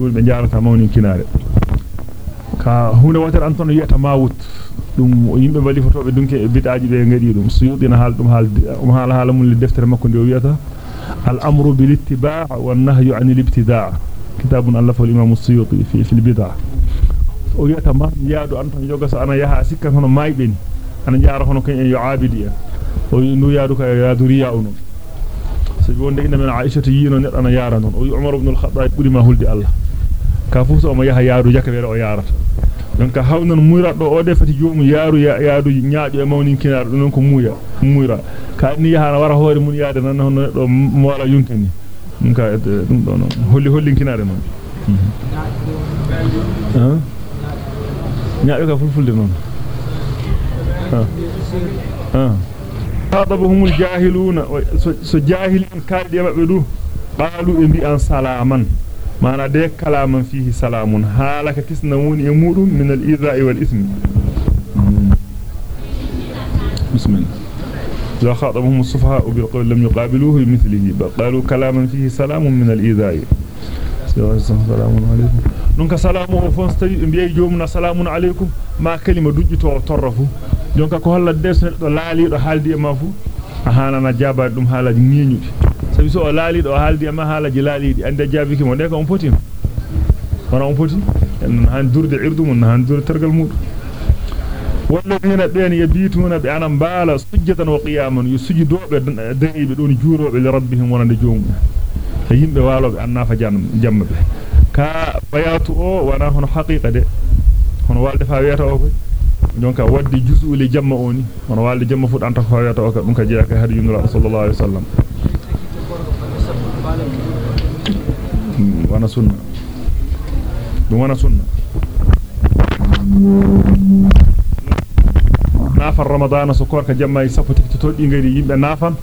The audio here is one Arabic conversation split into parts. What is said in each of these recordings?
dum be jaarata mawnin kinaare ka hunde wotere an ton yeta mawut dum yimbe bali fotobe dunke e bidaaji be ngadi dum suyudina hal dum hal um hal hala mun li deftere makko ndi o wiyata al amru bil ittiba' wan nahyu anil ibtida' kitabun allafa al imam as-suyuti fi fi al bid'ah o wiyata ma yaadu an ton joga so ana yaha sikkan hono maybeni ana jaara hono ken en yo abidi en o ndu yaadu ka yaadu riya uno sabi wonde inna min aisha yino neddo ana yaara non o umar ibn al-khattab buri ma huldi allah ka fu so mo yaha yaadu jakabere o yaarata donc hawnan muyraddo o de fati joomu yaaru yaadu nyaajo e mawnin kinar non ko muya muyra ka ni yaha wara hoore mun yaade nan hono do mo wala yunkani dum ka dum do non holli holli kinare non ha nyaajo ka fulfulde non ha ha خاطبهم الجاهلون سو جاهلين كالدي du qalu e bi an salaman mana de kalaman fihi salamun halaka kisna woni e mudum min al idha'i wal ismi bismillah خاطبهم الصفهاء بالقول لم يقابلوه بمثله بل قالوا كلاما فيه سلام من الإيذاء سلام عليكم نونك سلام فونستي بيي جومنا سلام عليكم ما jonka ko holla desne do laali do haldi e ma fu a hanana jaba dum haalaji ngeñudi sabi so o laali do haldi e ma haalaji laaliidi ande jabiki mo de ko on poti wana on poti en han durde irdu mun han durde tergal mudu walladina ben yabituna bi anam bala sujjatan wa qiyaman yusjudobe daribe don juurobe li rabbihim wonande joomu e yimbe walobe annafa jannam jammabe ka bayatu o wana hono haqiqa de hono walde fa wiyata o koy jonka waddi juzuli jamma oni hono walde jamma fu anta ko wiyata o ka dum ka jeeka hadi yunus sallallahu alaihi wasallam korka jamma sappo tikti toddi ngari yimbe nafan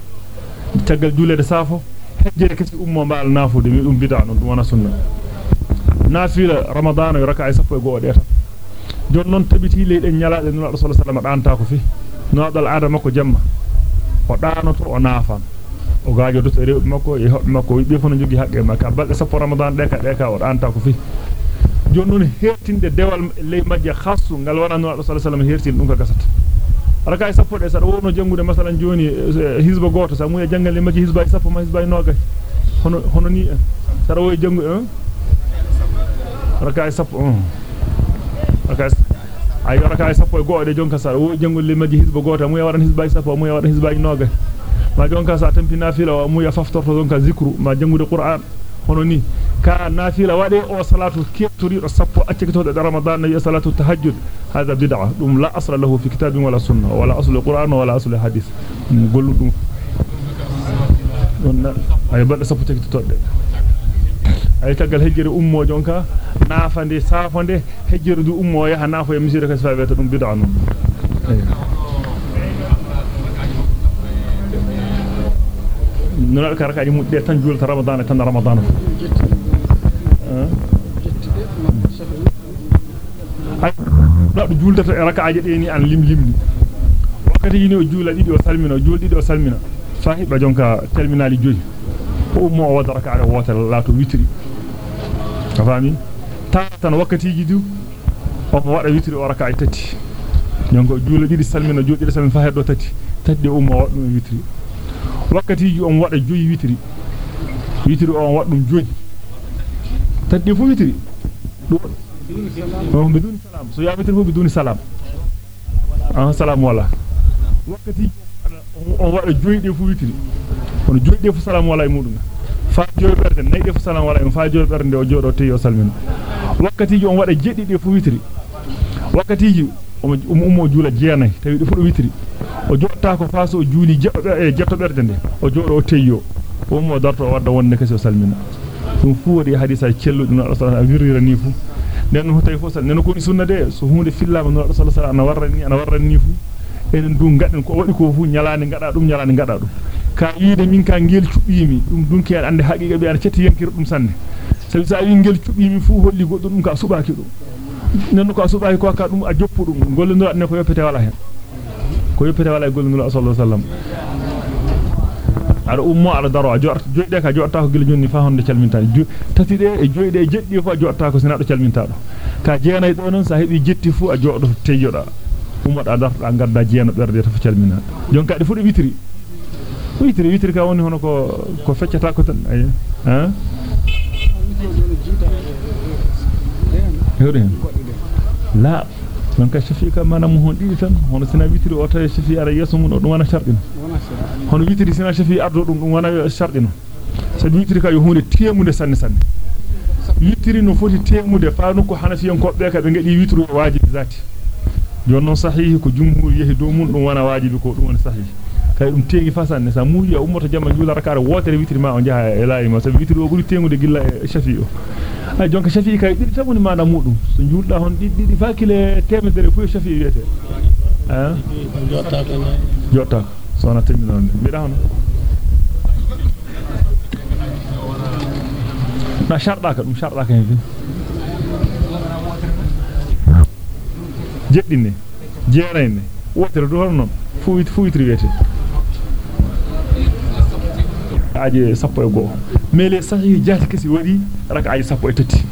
tagal julede safo hejjere kesi ummo baal nafude mi dum bid'a non dum wana sunna nafila ramadana raka'a sappo e go deta jon non tabiti leyden nyalaade no rasul sallallahu alaihi wasallam ko fi no dal adama ko jamma o daanoto o naafan o gaajo do rew makko e hobbe makko wi fono jogi haqqe makka balde sappo ramadan de ka de ka o daanta ko fi jon non hertinde dewal ley majja khassu ngal wana no sallallahu alaihi wasallam hertin dum ka gasata raka sappo de sada wono jangude masalan joni hizba goto sa mu e jangal le majji hizba sappo ma hizba noga hono hono ni sada wo jangu hein raka sappo raka ay raka sappo e goode jonka sa wo jangol le majji hizba goto mu e waran hizba sappo mu e waran hizba noga ma jonka sa tampi nafila wa mu ya faftorto jonka zikru ma jangude qur'an hono ni ka nafila wade o salatu keftori do sappo accito de ramadan nabi salatu tahajjud hada bid'a dum la asla lahu fi kitabin wala sunnah wala aslu qur'an wala aslu hadith gollu dum don ay badda sappo tekito de ay tagal hejjere ummo jonka naafande saafonde hejjere du ummo yaha naafo e misira ka sa weta dum bid'a non نونال كاركا دي مودي تان جولت رمضان تان رمضان. أه؟ لا جولت ركعة دي ني يعني ان لم لم. وكاتي ني جولا دي وسالمنا جول دي وسالمنا صاحب جونكا تيرمينال جوي هو مو ود ركعة ووت لا تو ويتري. فاهمين تا تان وكاتي جي دو أو ود ويتري وركعه تاتي نيغو يعني جولا دي سالمنا جول دي سالمنا فاهر دو تاتي تاتي أو مو ود ويتري. Wakkatiji on wada joyi witri witri on waddum joyi taddi fu witri do on bidun salam so ya witri fu bidun salam ah salam wala wakkati on wada joyi de fu witri on joyi de fu salam wala e mudum fa joyi berde nay de fu salam wala e fa joyi berde o jodo te yo salmin wakkatiji on wada jeddi de fu witri wakkatiji um ummo juula jeenay tawi de fu do witri o jotta ko faaso juuli e jetto berde de o jodo o teyyo o mo darto wadda wonne kasi o salmina dum fu wadi hadisa celludi no rasul wirira ni fu nen ho tay fo sal nen ko ni sunna de so hunde fillama no rasul sallallahu ana warrani ana warrani fu enen dum gaden ko wadi ko fu nyalaani ngada dum nyalaani ngada dum ka yiide min ka ngel cubbimi dum dunki en ande haqiqa be an cetti yankir dum sanne sabi sa wi ngel cubbimi fu holli goddo dum ka subaki dum nen ko subaki ko ka dum a joppu dum gollondira ne ko yoppete wala hen ko yoppete wala e gollondira sallallahu alaihi wasallam ada ummo ala daro a jorta joyde ka jorta ko gila jonni fa honde calminta tati de e joyde jeddi fu a jorta ko sinado calminta do ka jeenay do non sa hebi jetti fu a jodo tejoda ummoda darta gadda jeeno berde to calmina jonka de fu de witri witri witri ka woni hono ko ko feccata ko tan ay ha la non ka shafi ka manam hon didi tan hono sina witri o tawi shafi ara yeso mun dum wana shardina hono witri sina shafi ardo dum dum wana shardina sabi witri ka yo hunde temude sanne sanne witri no foti temude fa no ko hanafiyan ko be ka be ngadi witru wajibi zati jonnon sahihi ko jumhur yehi do mun dum wana wajibi ko dum wana sahihi kay dum teegi fa sanne sa muuji ya ummoto jamma jula rakare wotere witri ma on jaha e laayi ma sabi witri o buri temude gilla e shafi o ay jonka shafi kay didi tabuni mana mudum so julda hon didi didi fakile temedere fu shafi wiete ah jotta ko jotta sona terminon mi da hono na sharda ka dum sharda ka hen jeddinne jeerayne wotere do hono non fu wit fu witri wiete aje sappo e go mele sahi jati kasi wadi raka ay sappo e tati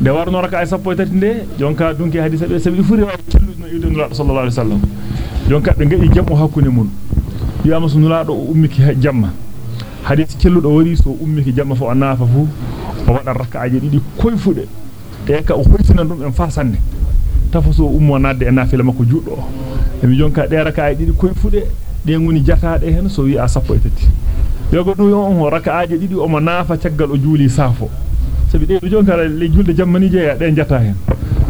de warno raka ay sappo e tati de jonka dunki hadisa be sabi furi wa kelluno idun sallallahu alaihi wasallam jonka be ngadi jamu hakkunde mun yama sunulado ummiki jamma hadisi kelludo wari so ummiki jamma fo anafa fu o wada raka aje didi koyfude e ka o hoytina dum en fasande tafaso ummo nadde e nafila makko juddo e mi jonka de raka ay didi koyfude de ngoni jataade hen so wi a sappo e tati yogo dum on rakaaje didi o mo naafa caggal o juuli safo sabi de jonka le julde jammani je de jata hen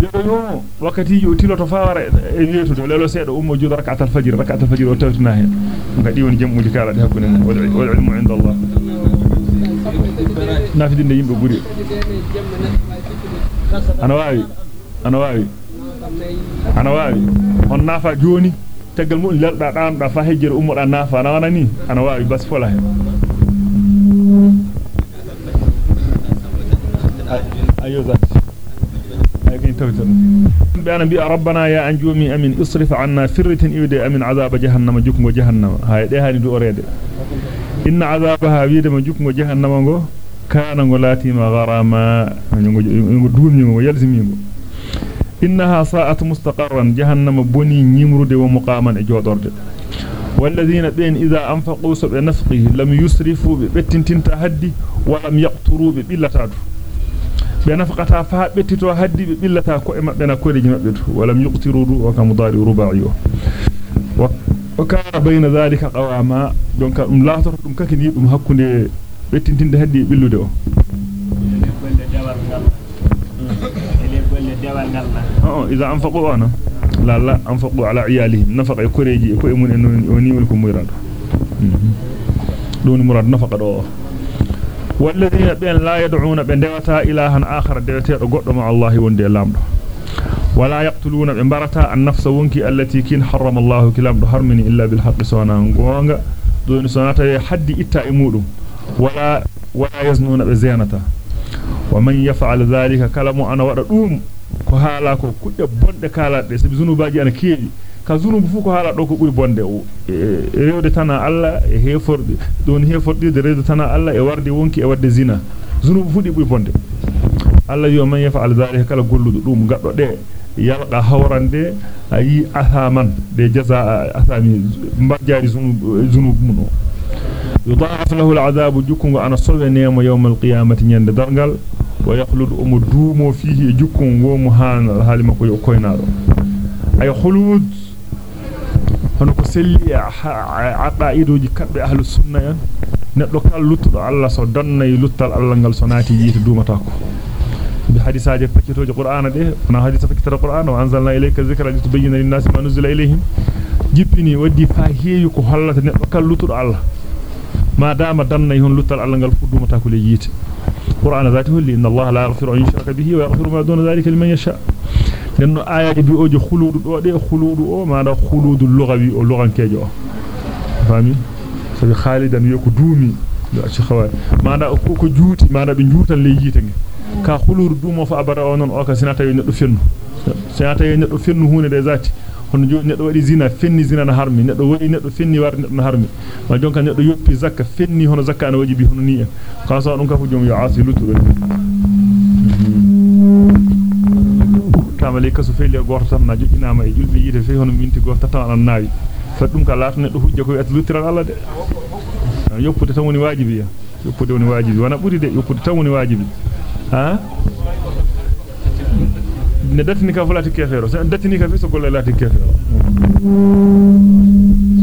yogo yo wakati o tiloto faara e wetudo lelo seedo ummo juudo rak'atal fajr rak'atal fajr o tawtina hen ngadi woni jammuji kala de hakkunde wal ilmu inda Allah nafidinde yimbe buri ana waawi ana waawi ana waawi on naafa joni tagal mun lalda daan da fa hejjere ummoda nafa na ni ana waawi bas fola hen ayo zat ay kin tawtan bi ana bi rabbana ya anjumi amin isrif anna firratin iwde amin azaba jahannama jukmo jahannama hay de hani du orede inna azabaha wiide ma jukmo jahannama go kana go latima gharama ngo duumi ngo yalzimi ngo إنها ساءت مستقرا. جهنم بني نمرد ومقاما جودرد والذين بين إذا أنفقوا سبع نفقه لم يسرفوا ببتنتين تهدي ولم يقتروا ببلتاد. بنفقتا فابتتو هدي ببلتا كو مبنا كوريج مبدو ولم يقتروا وكمضاري رباعيو وكان بين ذلك قواما. دونك أم لا تر دum kakini dum hakkunde bettintinde haddi o إذا أنفقوا أنا. لا لا أنفقوا على عيالهم. نفق يكوريجي يكوي من إنه ونيم لكم مراد. دون مراد نفق دو. والذين بين لا يدعون بين دوتا إلها آخر دوتا قد مع الله وندي لامدو ولا يقتلون بمبرتا النفس ونكي التي كين حرم الله كلام حرمني إلا بالحق سوانا غونغا دون سناتا حد إتا إمودو. ولا ولا يزنون بزيانتا. ومن يفعل ذلك كلام أنا ودوم ko haala ko kudde bonde kalaade sabi zunubaji ana keewi ka zunubu fu ko haala do ko buri bonde o rewde tana alla e heforde don heforde de rewde tana alla e warde wonki e wadde zina zunubu fu di buri bonde alla yo man yafal zalika kala golludo dum gaddo de yalqa hawrande ayi athaman de jaza athami mbajari zunubu mun يضاعف له العذاب جكم أنا صوى نيم ويخلد أم دومو فيه جكم ومهان الحال ما كوي كوينارو أي خلود هنكو سلي عقائدوجي كبه أهل السنة so donnay luttal Allah ngal so naati yiti dumata ko bi hadisaje pakitoje qur'ana de na hadisa pakitara qur'ana wa anzalna ilayka dhikra litubayyana lin-nasi ma nuzila ilayhim jippini waddi fa heewi ko hollata neddo kal luttudo Allah ما دام دنا يهون لطل الله قال فدو متى كل ييت قرآن ذاته اللي إن الله لا يغفر أن يشرك به ويغفر ما دون ذلك لمن يشاء. لأنه آيات بيوجي خلود أو دي خلود أو ما دا خلود اللغوي أو لغة كيجو فاهمين؟ سبي خالدا يكو دومي. ci xawaay maada ko ko juuti maada be juutan le yite nge ka khulur dumo fa abara onon o ka sinata yo neddo fennu sinata yo neddo hono joni neddo wadi zina fenni zina na harmi neddo wadi neddo fenni war neddo na harmi ma jonka neddo yoppi zakka fenni hono zakka na wajibi hono ni en ka so dum ka fu jom yo asi lutudo tamale kasu feeli gorto tan na jojjinama e julbe yite fe hono minti gorto tan an naawi fa dum ka laata neddo hujja ko at lutiral alla de yoppude tan woni wajibi ya yoppude woni wajibi wana buri de yoppude tan woni wajibi ha golle lati kefero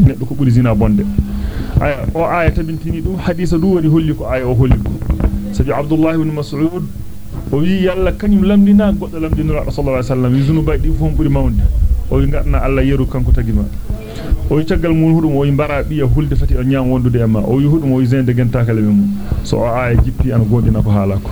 neddo ko buri zina bonde aya o aya tabintini dum hadisa du wadi holli ko aya o holli ko sabi abdullah ibn mas'ud o wi yalla kanyum lamdina goddo lamdina rasulullah sallallahu alaihi wasallam yuzunu baydi fu buri mawde o wi ngadna alla yeru kanko tagima o wi tagal mun hudum o wi bara biya hulde fati o nyam wondude e ma o wi hudum o wi zende genta kala mum so o aya jippi an gondina ko halako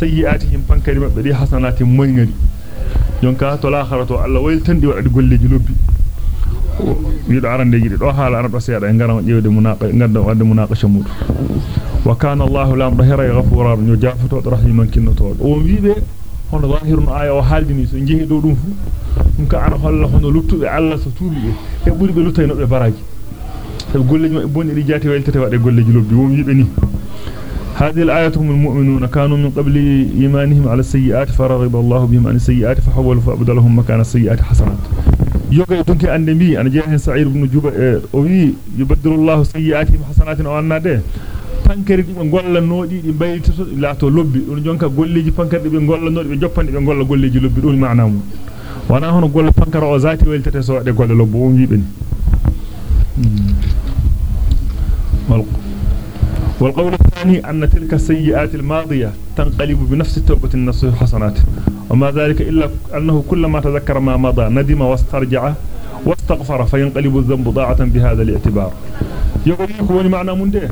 sayyi'atihim pankari mabbe di hasanati moyngari jonka to lakharatu Allah wayltandi wadi golleji lobbi wiido arande yidi do haala arado seeda e ngaram jewde munaqa ngaddo wadde munaqasha mudu wa kana Allahu lam dahira ghafura nyo jafuto rahiman kinnoto o wiibe hono zahirun aya o haaldini so jehi do dum fu dum ka ana holla hono luttube Allah so tuubi e buri be luttayno be baraji sabi golleji mabbe bonni di jati wayltate wade golleji lobbi won wiibe ni هذه الآية هم المؤمنون. كانوا من قبل إيمانهم على السيئات فرغب الله بهم عن السيئات فحولوا فأبد لهم مكان السيئات حسنات. يوقع دونك أن نبي أن جاهن سعير بن جوبا آه، أوي يبدل الله سيئاتهم حسنات أو أن ناده فانكر يقول نقول لنودي يبايل تسوط لا تلبي ونجونك قول لي فانكر يقول نقول لنودي ونجوبان يقول نقول لقول لي جلبي دون معنى وأنا هنا نقول فانكر وزاتي ويلتتسوط يقول لبوهم جيبين والقوة والقول الثاني أن تلك السيئات الماضية تنقلب بنفس التوبة النصوح حسنات وما ذلك إلا أنه كلما تذكر ما مضى ندم واسترجع واستغفر فينقلب الذنب ضاعة بهذا الاعتبار. يقول يكون معنى من ده.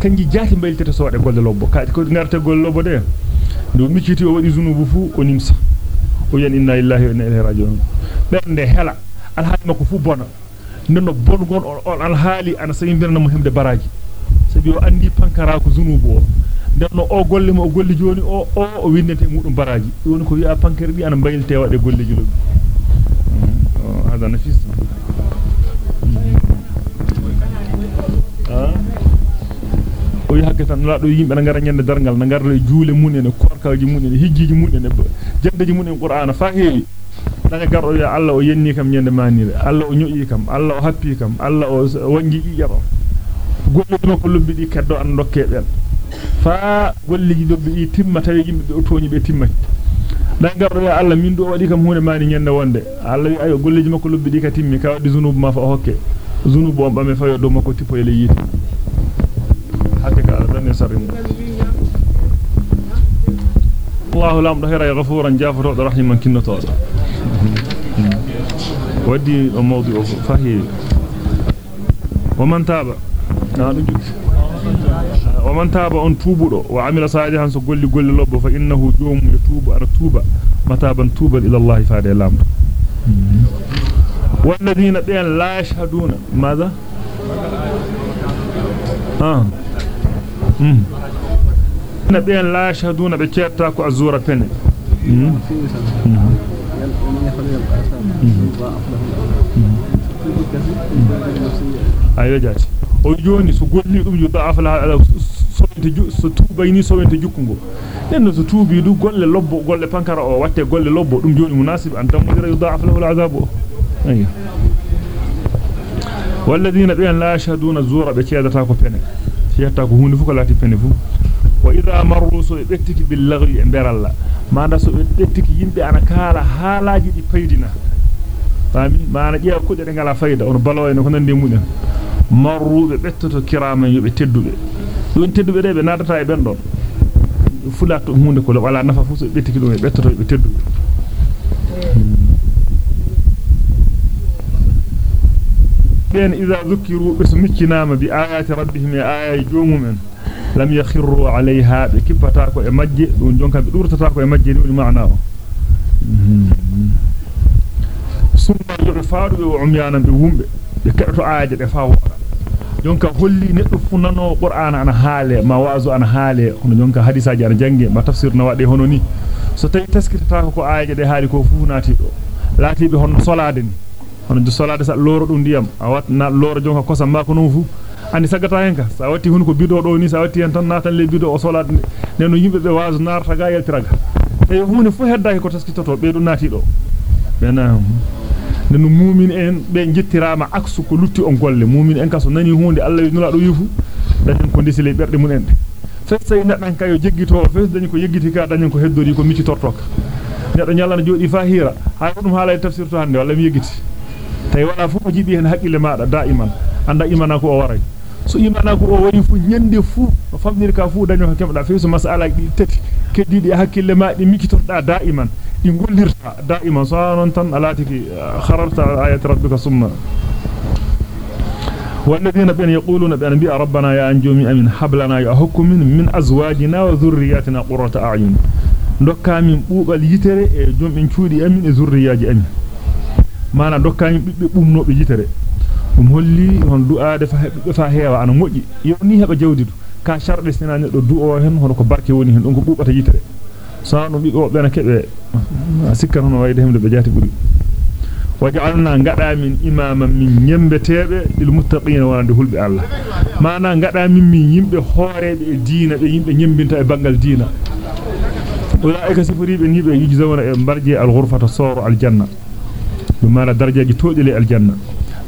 كان جاتي بيلتة سوى قول لبو كاد كود نرت قول لبو ده. دو ميكيتي ودي ذنوب فو إنا الله وإنا إليه راجعون. بأن ده هلا. الحالي ما كفو بنا ننو بون غون الحالي أنا سيمبرنا مهم ده براجي. Sabi o andi pankara ko zunubu o denno o golle mo golli joni o o o windete mudum baraji woni ko wi'a pankere bi ana bayilte wade golleji lobbi hada nafis o yi hakke tan laado yimbe na ngara nyande dargal na ngara juule munen korkaaji munen hijjiji munen jaddaji munen qur'ana fa heewi daga gardo ya Allah o yenni kam nyande manire Allah o nyoyi kam Allah o happi kam Allah o wangi ijaba golleji makko lobbi di keddo an dokke ben fa golleji lobbi di timma tawi yimbe o toñi be timmati dan gardo ya Allah min do wadi kam hunde mani nyande wonde Allah wi ayo golleji makko lobbi di ka timmi ka wadi zunubu ma fa hokke zunubu on bame fayo do makko tipo ele yiti hakke ka Allah dan sarimu الله لا مدهر غفورا جافر رحيما كنتو ودي الموضوع فهي ومن تاب ومن تاب ان توبدو وعمل صالحا سو غولي غولي لوب فانه جوم يتوب ار توبا متابا توبا إلى الله فادي لام والذين بين لا يشهدون ماذا آه امم نبيان لا يشهدون بكيرتا كو ازورا بن ayo jaati o joni so golli dum yu da'af la ala sowente ju so tubayni sowente jukkungo nenno so tuubi du golle lobbo golle pankara o watte golle lobbo dum joni munasib an tamudira yu da'af lahu al'azabu ayo والذين بين لا يشهدون الزور بكيادتا كو pene fiyata ko hunde fu ko lati pene fu wa idha marru so bettiki bil lagwi e beralla manda so bettiki yimbe ana kala halaji di paydina fami mana jeewa kudde de ngala fayda on balo en ko nande munen marru be bettoto kiramen yobe teddube don teddube de be nadata e ben don fulato hunde ko wala nafa fu so bettiki dum e bettoto be teddube بين إذا ذكروا بسمكنام بآيات ربهم آيات جومهم لم يخروا عليها بكبتاكو إمجي دون جونكا بدورتتاكو إمجي دون معناه ثم يغفاروا وعميانا بومب بكأتو آيات بفاوة jonka holli neddo fu nano qur'an ana haale ma waazu ana haale hono jonka hadisaaji ana jange ma tafsir na wade hono ni so tawi taskitata ko aaje de haali ko fu naati do laatibe hono solade ni hono do solade sa loro dum ndiyam a wat na loro jonka kosam ma ko non fu andi sagata hen ka sa watti hun ko bido do ni sa watti hen tan natan le bido o solade neno yimbe be waazu narta ga yeltiraga e hunde fu heddaaki ko taskitoto be do naati do bena nanu mumin en be jittirama aksu ko lutti on golle mumin en kaso nani hunde Allah nula do yufu dañen ko disile berde mun en fes say nedan kayo jeggito fes dañi ko yeggiti ka dañen ko heddori ko miti tortoka nedo nyalla jodi fa hira ha dum haala tafsir to hande walla mi yeggiti tay wala fu ko jibi hen hakkile maada daiman anda imana ko o waray so imana ko o wari fu nyande fu famnir ka fu daño ko kemda fe so masala di tati keddidi hakkille maadi mikitorda daiman di gollirta daiman so non tan alatiki khararta ayat rabbika summa والذين بين يقولون بأن بيا ربنا يا أنجومي أمين حبلنا يا حكم من أزواجنا وذرياتنا قرة أعين dokka min buubal yitere e jom en cuudi amin e zurriyaaji amin mana dokka min bibbe bumnobe yitere dum holli hon du'aade fa hebbe fa heewa ana moji yoni heba jawdidu ka sharde sinane do du'o hen hono ko barke woni hen don ko buubata yitere saanu bibo bena kebe sikkan hono wayde hemde be jati buri waja'alna ngada min imaman min nyembetebe lil muttaqin wonande hulbe Allah mana ngada min min yimbe hoorebe e diina be yimbe nyembinta e bangal diina ulaika sifuribe ni be yijzawna e barje al ghurfata sawru al janna bima darajaji toodile al janna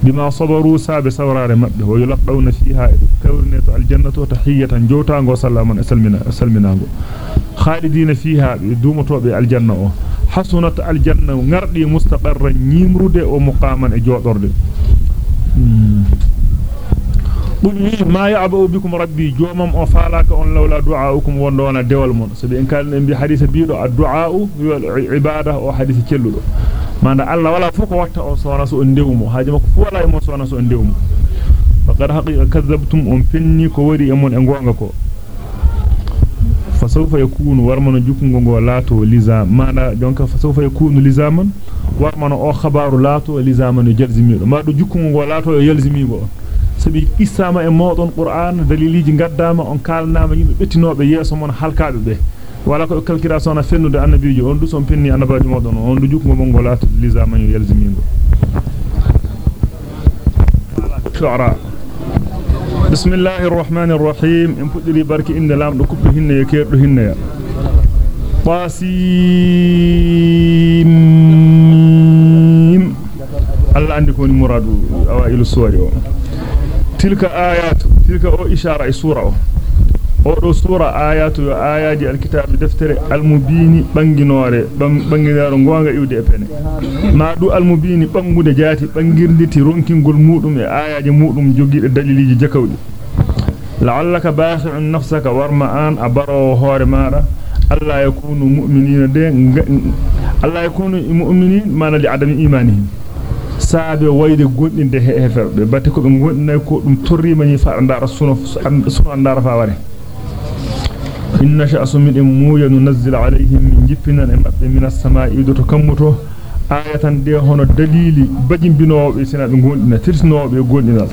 بما صبروا ساب سورار مبد ويلقون فيها كورنيت الجنة تحية جوتا وسلاما سلمنا سلمنا خالدين فيها دوم توب الجنة حسنة الجنة نردي مستقر نيمرد ومقاما جوتورد قل ما يعبأ بكم ربي جومم أفالك أن لولا دعاؤكم وانوانا دول من سبي إن كان بحديث بيلو الدعاء عبادة وحديث كله manda alla wala fuko watta o sona so on dewmo haaje makko fu wala e mo sona so on dewmo faqad haqiqa kadzabtum on penni ko wari e mon e gonga ko fasawfa yakunu warmano jukungo go laato lizam manda jonka fasawfa yakunu lizaman warmano o khabaru laato lizaman jalzimido ma do jukungo go laato yalzimigo sabi isama e modon qur'an daliliji gaddama on kalnama yimbe bettinobe yeso mon halkaabe be wala ko calculation fennude annabijo on du son penni annabaji modon on du jukungo mongo laato lizaman yalzimigo shu'ara. بسم الله الرحمن الرحيم ان فدري بركي ان لام دو كوب هن يكير دو هن يا قاسم الله عندي كوني مرادو اوائل السور تلك ايات تلك أو اشاره سوره o. do sura ayatu yo ayaji alkitab deftere almubini banginore banginaro gonga iwde e pene ma du almubini bangude jati bangirditi ronkingol mudum e ayaji mudum jogide daliliji jakawdi la'allaka basi'un nafsaka warma an abaro hore mada alla yakunu mu'minina de alla yakunu mu'minin mana li adami imanihim saabe wayde gondinde heferbe batte ko be gondinay ko dum torrima ni fa andara suno andara fa ware إن نشأ سمد مويا ننزل عليهم من جفنا من السماء يدوت كمتو آية دي هنا بجن بنوب سنة بنقولنا ترسنوب يقولنا.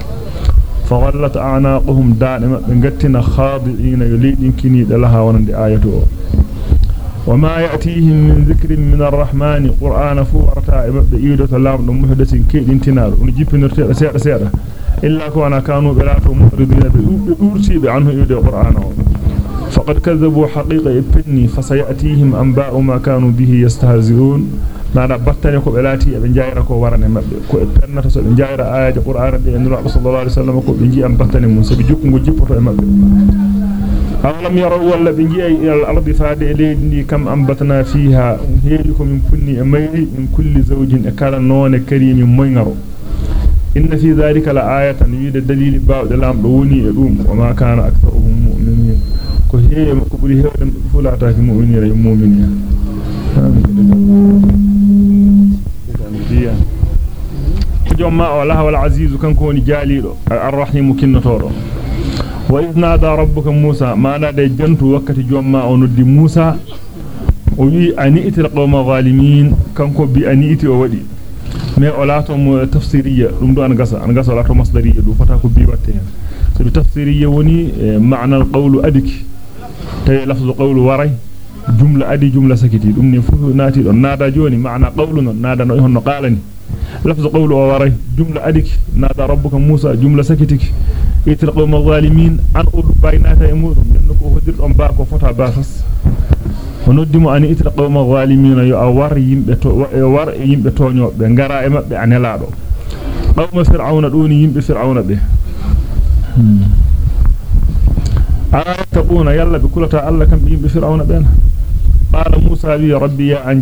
فغلت أعناقهم دائما بنقتنا خاضعين يليدين كني لها ونند آيته وما يأتيهم من ذكر من الرحمن. قرآن فورتا بإيدة لام محدث كيدين تنار ونجيبنا سيادة سيادة. إلا كوانا كانوا بلاتو مفردين بأورسي بعنه إيدة قرآنه. فقد كذبوا حقيقة إبني فسيأتيهم أنباء ما كانوا به يستهزئون نانا بطاني كو بلاتي ابن جايرا كو وراني مبbe ko e pennata so be jaayra aaje qur'ana de nura sallallahu alaihi wasallam ko be ji am battane mun sabi jukkungo jippoto e mabbe awalam yaraw walla be ji ay al ardi faade leedi kam ambatna fiha heedi ko min punni e mayri min kulli zawjin e kala none karimi moyngaro inna fi dhalika la ayatan yida dalili baawde ko heewe ko buri heewde fulataaki mu'minira e mu'miniya jom jomma o laha wal aziz kanko woni jalido arrahim kinnotodo wa idnada rabbuka musa mana de jantu wakkati jomma o noddi musa o wi ani itil qawma zalimin kanko bi ani iti o wadi me o lato mo tafsiriya dum do an gasa an gasa lato masdariya du fata ko bi watte hen so tafsiriya woni ma'na al qawlu adiki tay lafzu qawlu waray jumla adi jumla sakiti dum ne fu naati don nada joni ma'na qawlu non nada no honno qalani lafzu qawlu waray jumla adiki nada rabbuka musa jumla sakitiki itil qawma zalimin an udu baynata e den ko hodir don ba ko fota ba fas honoddimo ani itil qawma zalimin yo awar yimbe to war yimbe toñobe ngara e mabbe anelado qawma fir'auna doni yimbe fir'auna be أرتقون يلا بكلتا الله كم بيم بفرعون بين قال موسى بي ربي يا عن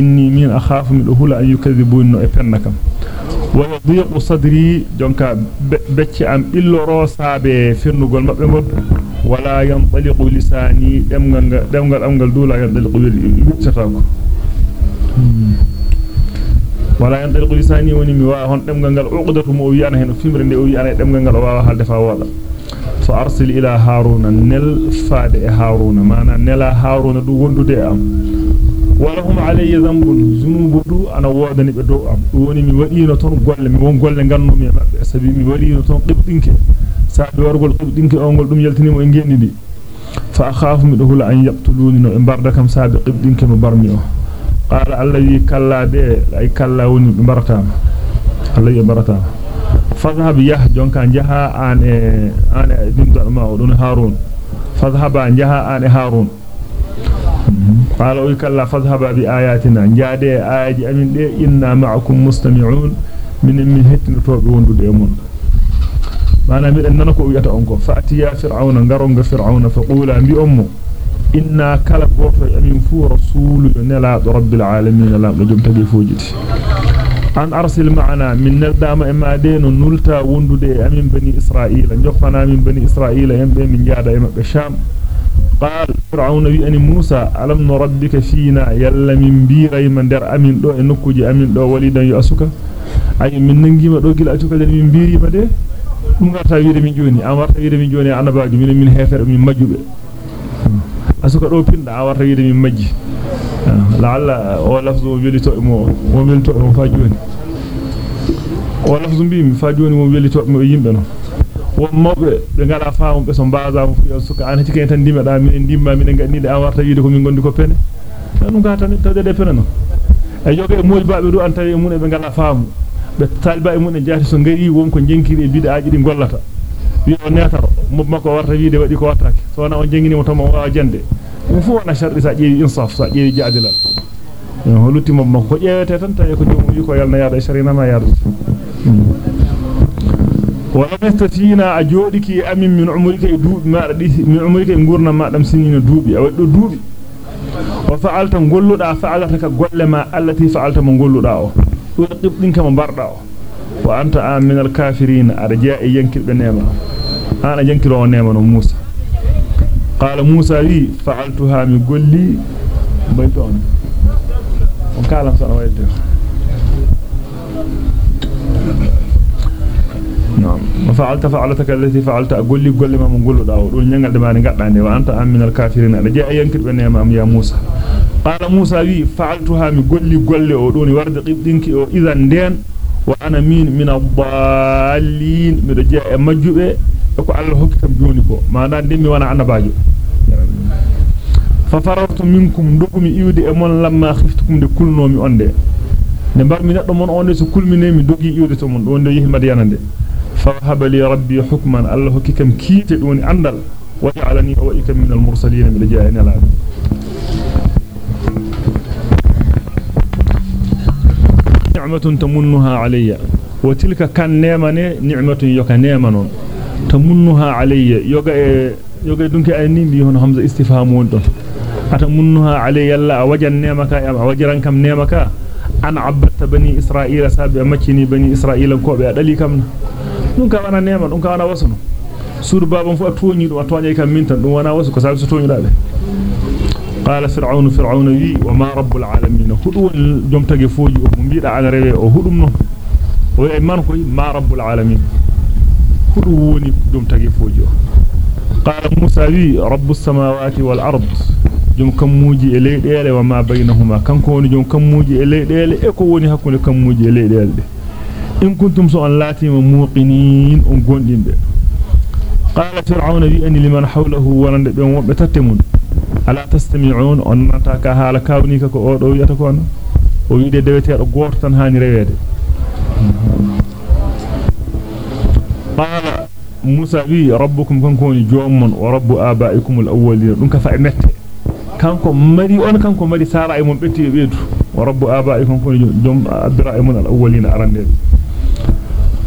إني من أخاف من الأهول أن يكذبون إفنكم ويضيق صدري جونكا بتش أم إلا روسا بفرن قول مبنغل ولا ينطلق لساني دمغل أمغل دولا ينطلق بيتشتاكو wala yan dalqu lisani woni mi wa hon demgal ngal uqdatu mo wi hen fimre o wi demgal ngal wa halde fa wala فارسل إلى هارون نل فاد هارون معنا نلا هارون دو وندوده ام ولهم علي ذنب ذنوب دو أنا وودني be do am woni mi wadino ton golle mi won golle gannumi mabbe sabi mi wadino ton qibdinke saabe wargol qibdinke o gol dum yaltinimo e gendidi fa akhafu mi dohula an yaqtuluni no e barda kam saabe qibdinke mo barmi o qala فاذهب يح جونكا جها آن آن دين ما ودون هارون. فاذهب آن جها آن هارون. قال ويكلا فاذهب بآياتنا. جادي آيات أمين دي إنا معكم مستمعون. من من هتن توبي وندو مون معنى من أننا كو يتا أنكو. فأتيا فرعون غرونغ فرعون فقولا بأمه إنا كلا بوتو أمين فو رسول ينلا رب العالمين. لا نجم تجي فوجتي an arsil ma'ana min naldama e maadeno nulta wondude e amin bani isra'ila jofana min bani isra'ila en be min jaada e mabbe sham qal fir'auna wi ani musa alam nurabbika fina yalla min biray man der amin do e nokkuji amin do walidan yu asuka ay min nangima do gila atuka den min birima de dum garta wiide min joni am warta wiide min joni anabaaji min min hefere min majjube asuka do pinda a warta wiide min majji suka an hiti tan dima da min dimma min ngani de a warta wiide ko min gondi ko pene dum ga tan tawde de pene no e joge mooj baabe do an tawi mun be ngala faamu be talba e mun e jaati so ngari won ko jenkiri e bidaaji di gollata wi o netaro mo makko warta wiide wadi ko wattake so na on jengini mo to mo wa jende dum fu wana sharri sa jeewi insaf sa jeewi jaadilal no lutti mom ko jeewete tan tawi ko joomu wi ko yalna yaada sharina ma yaada wala mestatina a joodiki amin min umrika e duubi ma di min umrika e gurna ma dam sinina duubi a waddo duubi wa fa'alta golluda fa'alata ka golle ma allati fa'alta mo golluda o do qibdinka mo barda o wa anta min al kafirin arja e yankirbe nema ana yankiro nema no musa قال موسى لي فعلتها من قولي بيتون. وقال سنة ويده نعم. وفعلت فعلتك التي فعلت أقول لي قول لي ما من قول داود. ونجنغل دماني قطعني وأنت أم من الكافرين. رجاء ينكر بنيما أم يا موسى. قال موسى لي فعلتها من قول لي قول لي ودوني ورد قبدينك إذا ندين وأنا مين؟ من الضالين. من رجاء مجوبة. Ko Allah hokki kam joni ko maana ndemmi wana annabajo fa farartu minkum dogumi iwde e mon lamma khiftukum de kulnomi onde ne barmi neddo mon onde so kulminemi dogi iwde to mon do onde yehi madiyana de fa haba li rabbi hukman Allah hokki kam kiite doni andal wa ja'alani wa ikam min al mursalin min ala ni'matun tamunnuha alayya wa tilka kan nemane ni'matun yoka nemanon e won don ata munnuha alayya alla wajan nemaka am wajiran kam nemaka an abatta bani isra'ila sabi makini bani isra'ila ko be dali kam dum ka wana nema dum ka wana wasuno sur babam fu atoni dum atoni kam min tan dum wana wasu ko sabi so toni dabe qala fir'aun fir'aun wi wa ma rabbul alamin hudun jom tagi foji o mo biida ana rewe o hudum non o e man koy wi rabbus samawati wal ard jom kammuji e leydele wa ma baynahuma kanko woni jom kammuji e leydele e ko woni hakkunde kammuji e leydele in kuntum so an latima muqinin on gondinde qala fir'auna bi an liman hawlahu wa nande be wobbe tattemun ala tastami'un on nanta ka hala kawni ka ko o do wiyata ko o wiide deweteedo goto tan hani rewede wi rabbukum kanko woni joomon wa rabbu abaikum al-awwalin dum ka fa mette kanko mari on kanko mari sara e mon betti e beedu wa rabbu abaikum ko joom abira e mon al-awwalin arande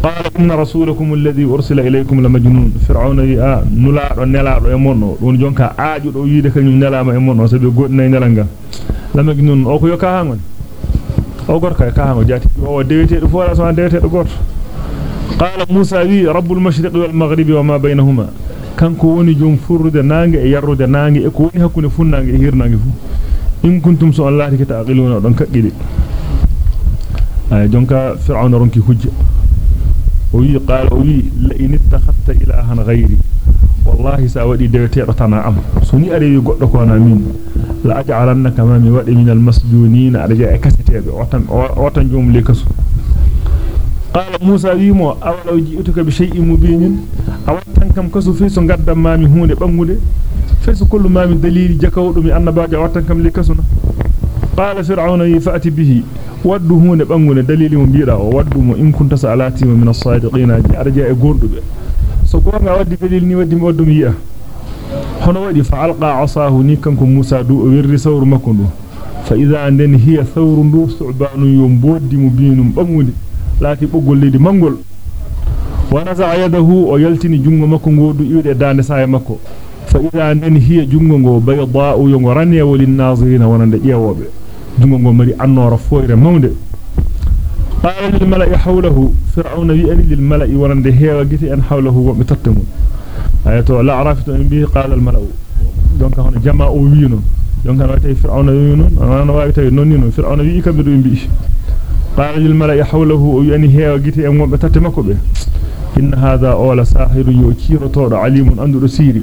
qala inna rasulakum alladhi ursila ilaykum la majnun fir'auna ya nulaado nelaado e mon don jonka aajudo wiide kanyum nelama e mon o sabi godnay nelanga la majnun o ko yoka hangon o e yarrude nange e ko woni hakkunde funnange e hirnange fu in kuntum so allah kita aqiluna don kaggide ay jonka fir'auna ronki hujja o wi qala o wi la in ittakhadta ilahan ghayri wallahi sa wadi deweteedo tana am so ni are wi goddo ko na min la aj'alannaka ma mi wadi min al masjunin arja e kasetebe otan otan jom le kasu so gaddam mami hunde bangude fi so kullu mami dalili jakawdo mi annabaaje awattan kam le kasuna qala fir'auna fa'ati bihi waddu hunde bangude dalili mo biida o waddu mo in kunta salati min as-sadiqina arja e gordube so gonga waddi dalil ni waddi waddu mi yi'a hono wadi fa alqa asahu ni kanko musa du o wirri sawru makko du fa idha anden hiya thawru du su'banu yomboddi mubinum bangude laati boggol leydi mangol wa naza yadahu o yaltini jungo makko ngodu iwde dande saaya makko fa idha nden hiya jungo ngo bayda'u yongo ranne walin nazirina wonande jeewobe jungo ngo mari annora foyre mawnde qala lil mala'i hawlahu fir'auna wi an lil mala'i wonande heewa giti an hawlahu wa mitattamu ayato la araftu an bi qala al mala'u donc hono jama'u wi non donc an wata fir'auna wi non ana wawi tawi non non fir'auna wi kambe do mbi قال للملأ حوله يعني هي وجيتي ام وبتات مكوبه ان هذا اول ساحر يوكير تود عليم اندو سيري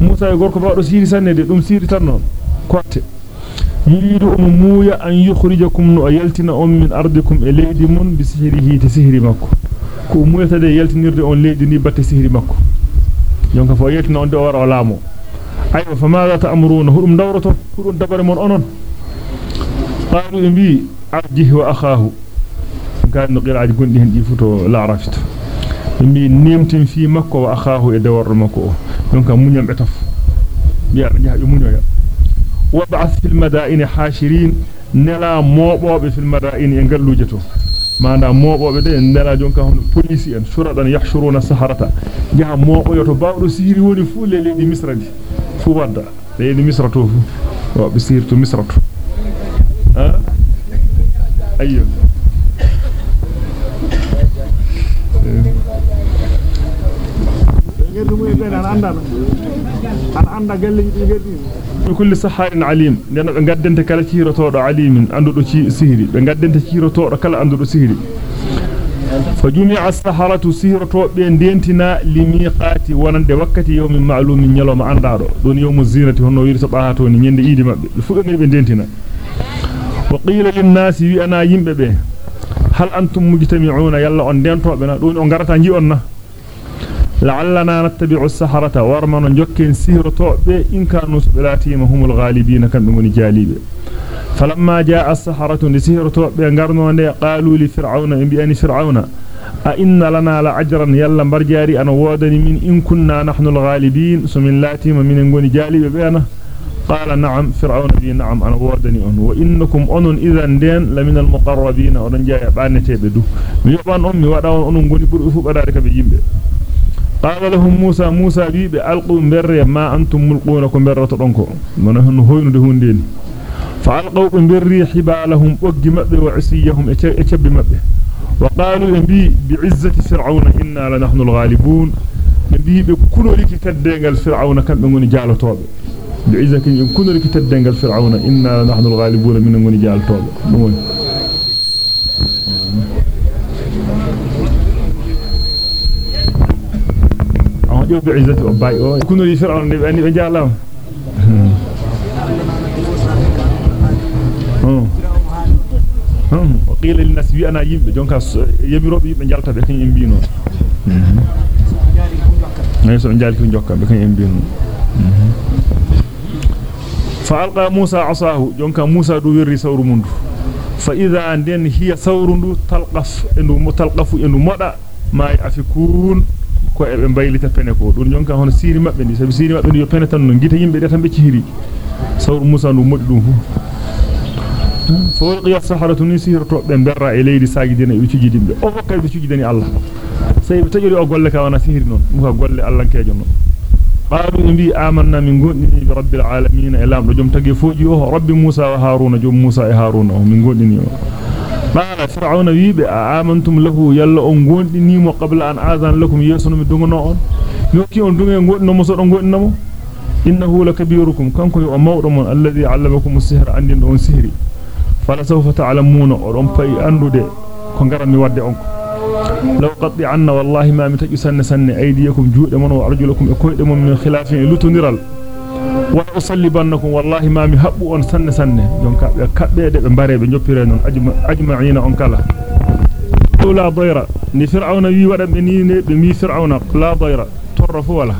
موسى يغوركو باادو سيري سنده دوم سيري tan non kotte yuridu um muuya an yukhrijakum no yaltina um min ardikum e leydi mun bi sihrihi te sihri makko ko muuyata de yaltinirde on leydi ni batte sihri makko jonka fo yaltina on de wara o laamo gondi hen di futo la rafito mi nemtin fi makko wa akhahu e dawar makko donc munyam be taf biya be jaha be munyoya wa ba'ath fil madaini hashirin nela mobobe fil madaini e galluje to manda mobobe de nela jonka hono police en shuradan yahshuruna saharata jaha moboyo to bawdo siri woni fu le leydi misra di fu wadda leydi misra to fu wa be sirtu misra to أيوه. بكل سحار عليم. لأن بنقدنت كلا تيرتو عليم. عنده شيء سهري بنقدنت تيرتو كلا عنده سهري فجمع السحرة سهرتو بين دينتنا لميقات ونند وقت يوم معلوم يلوم عندارو دون يوم الزينة هنو يرسى باهاتو نيند إيدي مبه لفوق من دينتنا. وقيل للناس أنا يمبه هل أنتم مجتمعون؟ يلا اون دنتوبنا دون اون غارتا جيوننا لعلنا نتبع السحرة ورمن جوكين سيرتوبه إن كانوا سبلاتهم هم الغالبين كان من جاليبه فلما جاء السحرة لسيرتوبه غارنو ند قالوا لفرعون إن بي فرعون. أئن لنا لاجرا يلا برجاري ان ودني من إن كنا نحن الغالبين. سملاتهم من غوني جاليبه بينه قال نعم فرعون بي نعم أنا وردني أن وإنكم أنن إذا دين لمن المقربين ودن جاء بانتي بدو ميبان أمي وداون أنن غني برو فوق دارك بيجيمbe قال لهم موسى موسى بي بألقوا مبر ما أنتم ملقونكم برة دونكو من هن هوينده هوندين فألقوا مبر حبالهم وجي مبه وعسيهم إتشب مبه وقالوا بي بعزة فرعون إنا لنحن الغالبون. بي بكل لك كدنgal فرعون كان غني جالتوبه بعزك إن كنا لك تدنقل فرعون إنا نحن الغالبون من نقول جعل طوب جو بعزة أباي أو كنا لي فرعون نبأني بجعلهم وقيل للناس بي أنا يم جونك يبيرو بي بنجالتا بكين يمبينو نعم نعم نعم نعم يمبينو فألقى موسى عصاه جون موسى دو يري ثور مند فإذا عندن هي ثور دو تلقف انو متلقف انو مدا ما يفكون كو اب مبيلتا بينكو دون جون هون سيري مابي دي سبي سيري مابي يو بينتان نون. غيتا ييمبي داتا مبي تشيري ثور موسى دو مد دو فوق يا سحرة نسير توب بنبرا إلي دي ساجي دين يو تشيجي دين أو فكاي تشيجي دين الله؟ سيب تجري أو غول وأنا سيري نون. مو غول الله كاجون e jom tagi foji o rabbi musa wa haruna jom musa e haruna o min gondini o qala fir'auna wiibe amantum lahu yalla on gondini mo qabla an azan lakum yasunu mi dungono on yokki on dungo gondino mo so don gondino mo innahu lakabirukum kanko yo mawdo mon alladhi allamakum as-sihra andin on sihri fala sawfa ta'lamuna on pay andude ko ngaranmi wadde on لو قطعنا والله ما من تجسن سن أيديكم جود من وأرجلكم أكويد من من خلاف لتنرل وأصلبنكم والله ما من هب أن سن سن. يوم كاب كاب يدب مباري بنجبرين أجمع أجمعين أنكلا لا. ضيرة نفرعون بي ولا منين بمي فرعون. لا ضيرة ترف ولا.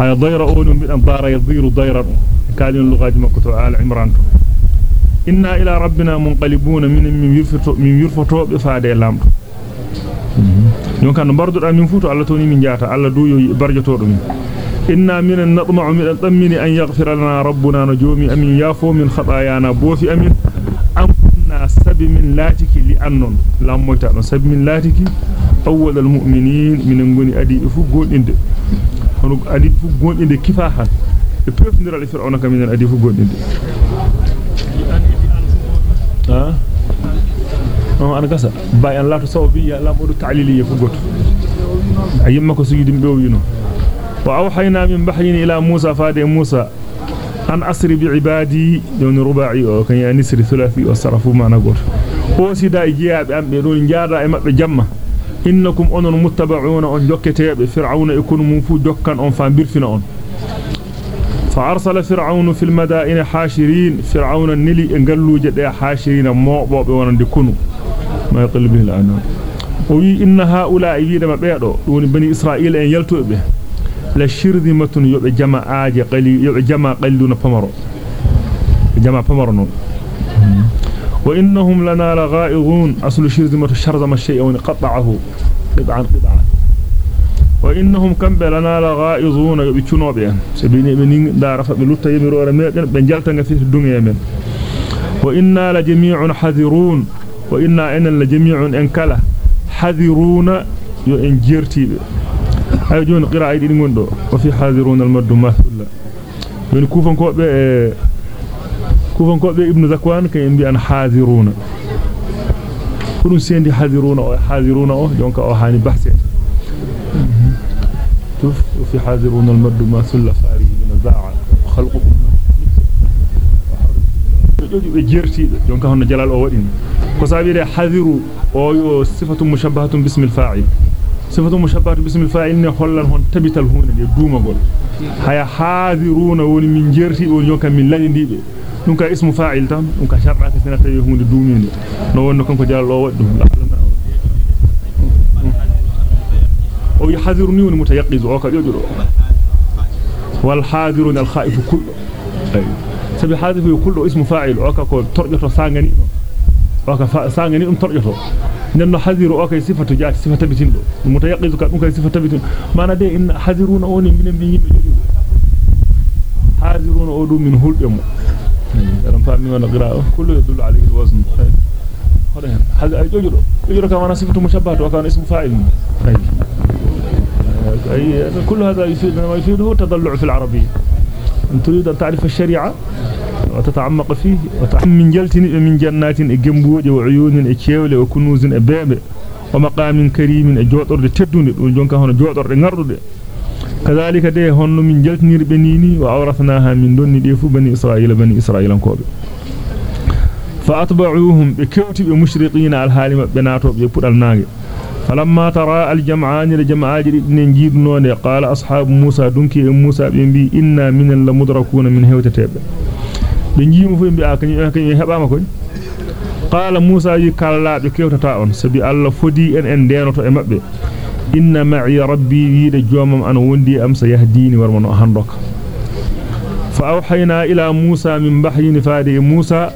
هاي ضيرة أول من أنظار يضير ضيرة كالين اللغة جمكت آل عمران. إنا إلى ربنا منقلبون. من من يرفطوا لامر. To to non kan barduda min futo Allah toni min jaata Allah du yo barjoto dum inna min nadma'u min tammini an yaghfira lana rabbuna najumi amin yafo min khatayana bofi amin am kunna sabi min latiki li annon lamoyta don sabi min latiki awwal al mu'minin min ngoni adi fu gondinde hono adi fu gondinde kifahan e pefndiral e fir'auna kam min adi fu gondinde ha on ana gasa bay an laato sawabi ya lamodu ta'liliya fu goto ayyama ko sujudim be wino wa awhayna min bahyin ila musa faade musa an asri bi ibadi don ruba'i o kan ya nisri thulathi wa sarafu mana goto o sida e jiyaabe ambe don jaada e mabbe jamma innakum onon muttaba'una on jokketebe fir'auna e kun mum fu jokkan on fa birfina on فأرسل فرعون في المدائن حاشرين فرعون النلي انقلوجة دي حاشرين موبوب ونند كنو ما يقل به الآن. وي إن هؤلاء يدما بيدو دون بني إسرائيل أن يلتو به. لشرذمة يبقى جمع آجي قلي يبقى جمع قلدون فمرو جمع فمرو وإنهم لنا لغائظون. أصل شرذمة شرذم الشيء ونقطعه قطعا قطعا. وإنهم كم بلنا لغائظون. يبتشنوا بهم سبيني من دار فبلوتا يمرور ميدن بنجلتن في الدنيا من وإنا لجميع حذرون. وإنا إن لجميع إنكلا حذرون ينجرتي أي جون قراءة دي ngondo وفي حاذرون المد مثل من كوفن كوبه كوفن كوبه ابن زكوان كان بي أن حاذرون. كون سيندي حاذرون أو حاذرون أو دونك أو هاني بحث شوف وفي حاذرون المد ما ثل فاره من ko sabire hadiru o yo sifatu mushabbahatun bismil fa'il sifatu mushabbahatun bismil fa'il ne hollan hon tabital hunde de dumagol haya hadiruna woni min jerti o jonka min landibe dum ka ismu fa'il tan dum ka shar'a ka sanata yo hunde duminde no wonno kanko jalal o wadi dum o yahdiruni woni mutayaqqiz o ka jojo wal hadirun al khaif kullu sabi hadifu kullu ismu fa'il o ka ko torjoto sangani o ka sangani dum torjoto nenno hadiru o kay sifatu jaati sifata bitindo mutayaqqiz ka dum kay sifata bitin mana de in hadiruna woni minen min yimbe jojo hadiruna o dum min hulbe mo ram fami wala qira'a kullu yadullu alayhi alwazn hen hadi ay jojo jojo ka wana sifatu mushabbah o ka wana ismu fa'il أي كل هذا يفيد ما يفيده تضلع في العربية أن تريد أن تعرف الشريعة وتتعمق فيه من جلت من جنات جنبوج وعيون إكيول وكنوز أباب ومقام كريم جوطر تدون وجونك هنا جوطر نغرد كذلك ده هن من جلت نير بنيني وأورثناها من دون ديفو بني إسرائيل بني إسرائيل كوب. فأتبعوهم بكوتب مشرقين على الحال بناتو بيبود الناغي فلما ترى الجمعان الجمعان نجيدنون قال أصحاب موسى دنكي موسى بي إنا من المدركون من هوتتاب بنجيم فين بي أكني أكني هبا مكوي قال موسى يكالا بكيوتتا أون سبي الله فدي إن إن دينوتو إمبي إن معي ربي ويد جومم أنا وندي أمس يهديني ورمن أهندوك. فأوحينا إلى موسى من بحي نفادي موسى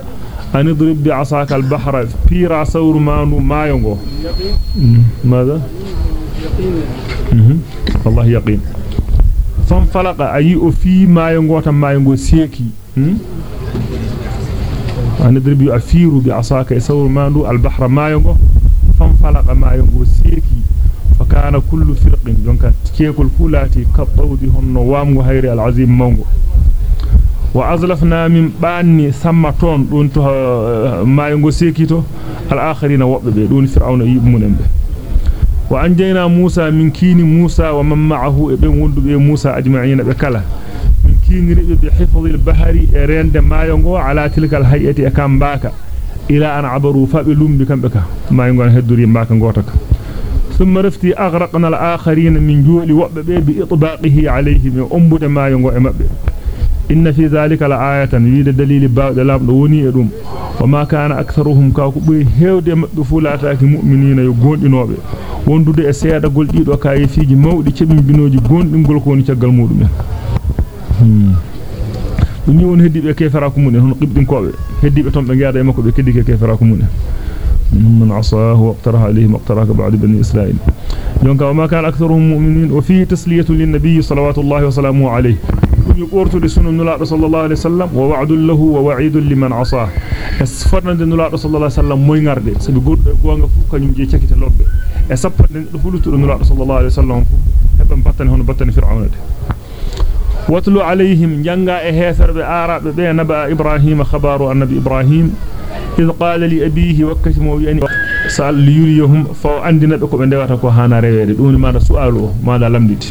أن اضرب بعصاك البحر. بيرا سور مانو ما ينغو ماذا الله يقين. فانفلق. أي في ما ينغو ما ينغو سيكي أن اضرب أفير بعصاك سور مانو البحر ما ينغو فانفلق ما ينغو سيكي. فكان كل فرق. جونكا كيكل فولاتي كالطود هن وامغو هيري العظيم مانغو وأزلفنا من باني سمتون دون تو مايغو سيكيتو الآخرين وبbe دون فرعون يبمون به. وأنجينا موسى من كين موسى ومن معه إبن وندو موسى أجمعين بكلا. من كين ربي بحفظ البحر رند مايغو على تلك الهيئة أكام باكا. إلى أن عبروا فبلوم بكم بكا. مايغو هدوري باكا غوتك ثم رفتي أغرقنا الآخرين من جول وبbe بإطباقه عليهم. أمبد مايغو أمبه إن في ذلك لآية ويد دليل باود لام وني ادوم وما كان اكثرهم كاكو بي هewde mabbe fu laataaki mu'minina yo gondinobe wondude e seedagol dido kay fiiji mawdi cebimbinoji gondingol ko woni ciagal mudum hmm dum ni won heddibe kefara ko mun hono qibdin kobe heddibe ton be gaada e makko be keddi ke kefara ko mun من عصاه واقترح عليه ما اقترح بعد بني إسرائيل يونك وما كان أكثرهم مؤمنين وفيه تسلية للنبي صلوات الله وسلامه عليه يقورتو سنن نلاado sallallahu alaihi wasallam wa wa'dun lahu wa wa'idun liman asah esfarnande nulaado sallallahu alaihi wasallam moy ngarde sabi goddo gonga fu kanyum je cekite lobbe e sappande do fulutudo nulaado sallallahu alaihi wasallam fu hebam battani hono battani fir'auna de watlu alaihim janga e heferbe arabe be naba ibrahim khabaru annabi ibrahim إذ قال لأبيه وكتمو يعني سأل ليريهم فأندنا بكم عندما تكون هانا ريوه دون ماذا سؤاله ماذا لم ديت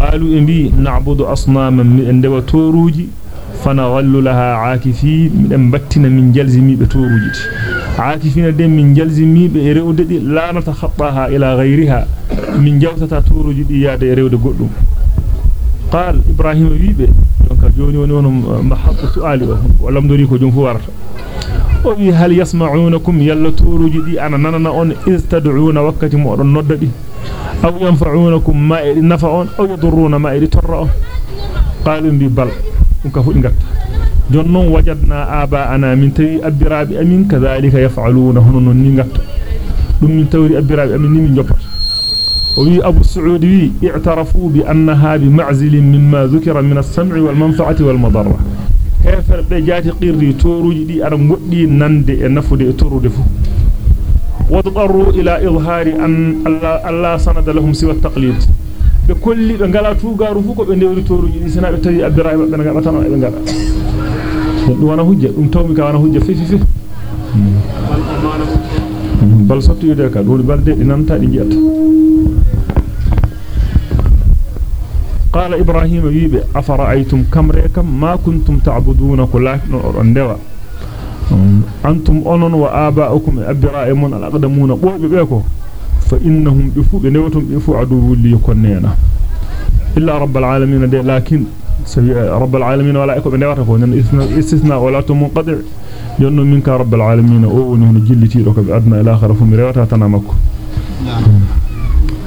قالوا إنبي نعبد أصناما من دوا توروجي فنغل لها عاكفين. من بتنا من جلزمي بتوروجي عاكفين دم من جلزمي بريود لا نتخطاها إلى غيرها. من جوتة توروجي يا ريود قدوم قال إبراهيم بيبي دونك جوني ونون محط سؤالي ولم دريكو جنفوار وي هل يسمعونكم؟ يلا توروجي دي أنا نانا أون إذ تدعون وقت مؤرن ندبي أو ينفعونكم ما نفعون أو يضرون ما إلي ترعون قالوا بي بل. وكفو إنغت جنون وجدنا آباءنا من تري أبراب أمين. كذلك يفعلون. هنون نيغت دم من توري أبراب أمين. من جبر. وي أبو السعود وي اعترفوا بأنها بمعزل مما ذكر من السمع والمنفعة والمضرة. كيف بجاتي قيري توروجي دي أنا مودي نندي. نفودي تورو دفو واضطروا إلى إظهار أن الله سند لهم سوى التقليد. بكل بنغلا توغارو فوكو بندوري توروجي دي سنا بتري عبد الرحمن بن غلا تان بن غلا وأنا حجه tawmi ka wana hujja fi fi fi bal sattu yude ka dole balde dinanta di jiyata قال إبراهيم ويبي أفرأيتم كم ريكم؟ ما كنتم تعبدون. كلاكن أرندوا أنتم أنون وآباؤكم أبرائمون الأقدمون بوبي بيكو. فإنهم بفو بنوتم بفو عدو لي يكونينا. إلا رب العالمين دي لكن رب العالمين ولا يكون بنوتكو استثناء ولا منقطع ينو منك رب العالمين. أو نهن جلتي لك بأدنى إلى آخر فمريوتا تنامكو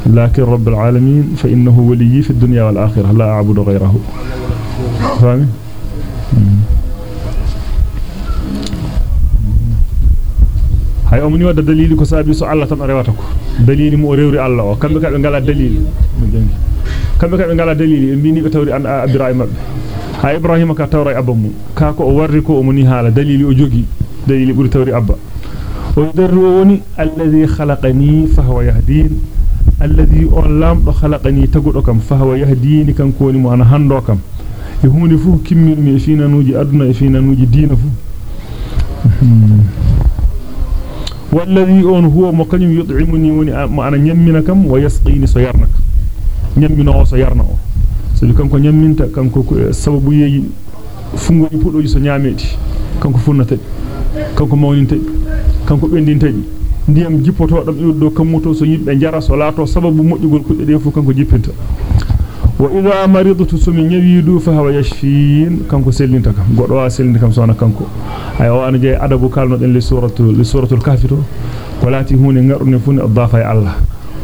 لكن رب العالمين فإنه ولي في الدنيا والآخرة. لا أعبد غيره. فاهمين hay o muni wadda dalili ko sabi so Allah tan rewata ko dalili mu rewri Allah o kambe kabe ngala dalili kambe kabe ngala dalili e bini be tawri an abira mabbe ha ibrahim ka tawra abam ka ko o warri ko o muni hala dalili o jogi dalili buri tawri abba o darru woni alladhi khalaqani fa huwa yahdin alladhi on lamdo khalaqani tagudo kam fa huwa yahdini kan koni mo ana hando kam e hunde fu kimmimi e finanuji aduna e finanuji diina fu والذي أون هو مكانيم يطعمني وني ما أنا نيمنا كم ويسقيني سيرنك نيمنا أو سيرنا سبي كم كنيمنتا كم كو سبب يي فنغو يبودو سو نياميتي كم كو فنتا كم كو ماونينتا كم كو بندينتا ndiyam jippoto dam iwdo kammuto so yimbe jara so laato sababu mojjugol kudde de fu kanko jippinta وإذا أمرضت سمي يبيدو فهو يشفين. كنكو سلين تكام قدوا سلين تكام سوانا كنكو أيوة أنا جاي أدبو كالنو دين لسورة, لسورة الكافر ولاتي هوني نغر نفوني الضافة يا الله.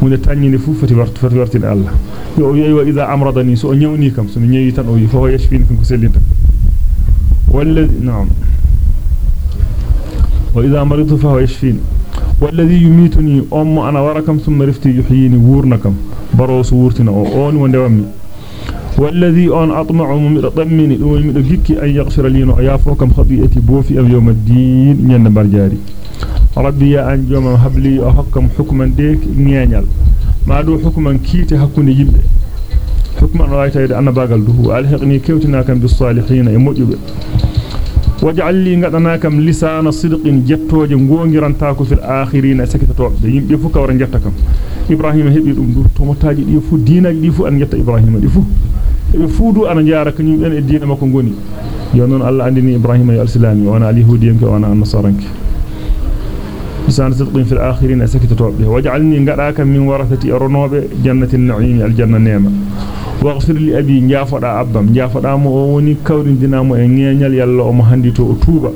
هوني تاني نفو فتبرت فتبرت يا الله. يو إذا أمرضني سوء نيوني كم. سمي يبيتان أوي فهو يشفين كنكو سلين تكام والذي نعم. وإذا أمرضت فهو يشفين. والذي يميتني أم أنا وراكم ثم رفتي يحييني وورنكم بروس وورتنا أون وندوامي والذي أن أطمع ممدمني ومد جيكي أن يغفر لي يافوكم خطيئتي بوفي أم يوم الدين. ين برجاري ربي يا أن جوم هبلي أحكم حكما ديك نيانيال. ما دو حكما كيتي حكوني يمبي حكما رايتا أنا باغل دو ألحقني كيوتنا كم بالصالحين يمجب واجعل لي غدنا كم لسان صدق جتوجه غونغيرانتا في الآخرين سكتتو يمبي فو كawra jetta kam ibrahim hebi dum du to motaji di fu diinaji di fu an jetta ibrahim di fu be fuudu ana jaara kanyum en e diina makko ngoni yo non allah andini ibrahim ya al-islami wa ana al-yahudiyanke wa ana an-nasaranke لسان صدق في الآخرين سكتتو واجعلني غداك من ورثة أرنوبة جنة النعيم الجنة نعمة واغفر لي أبي نجافدا أبام نجافدا مو وني كورين دينامو e ngeñal yalla o mo handito o tuuba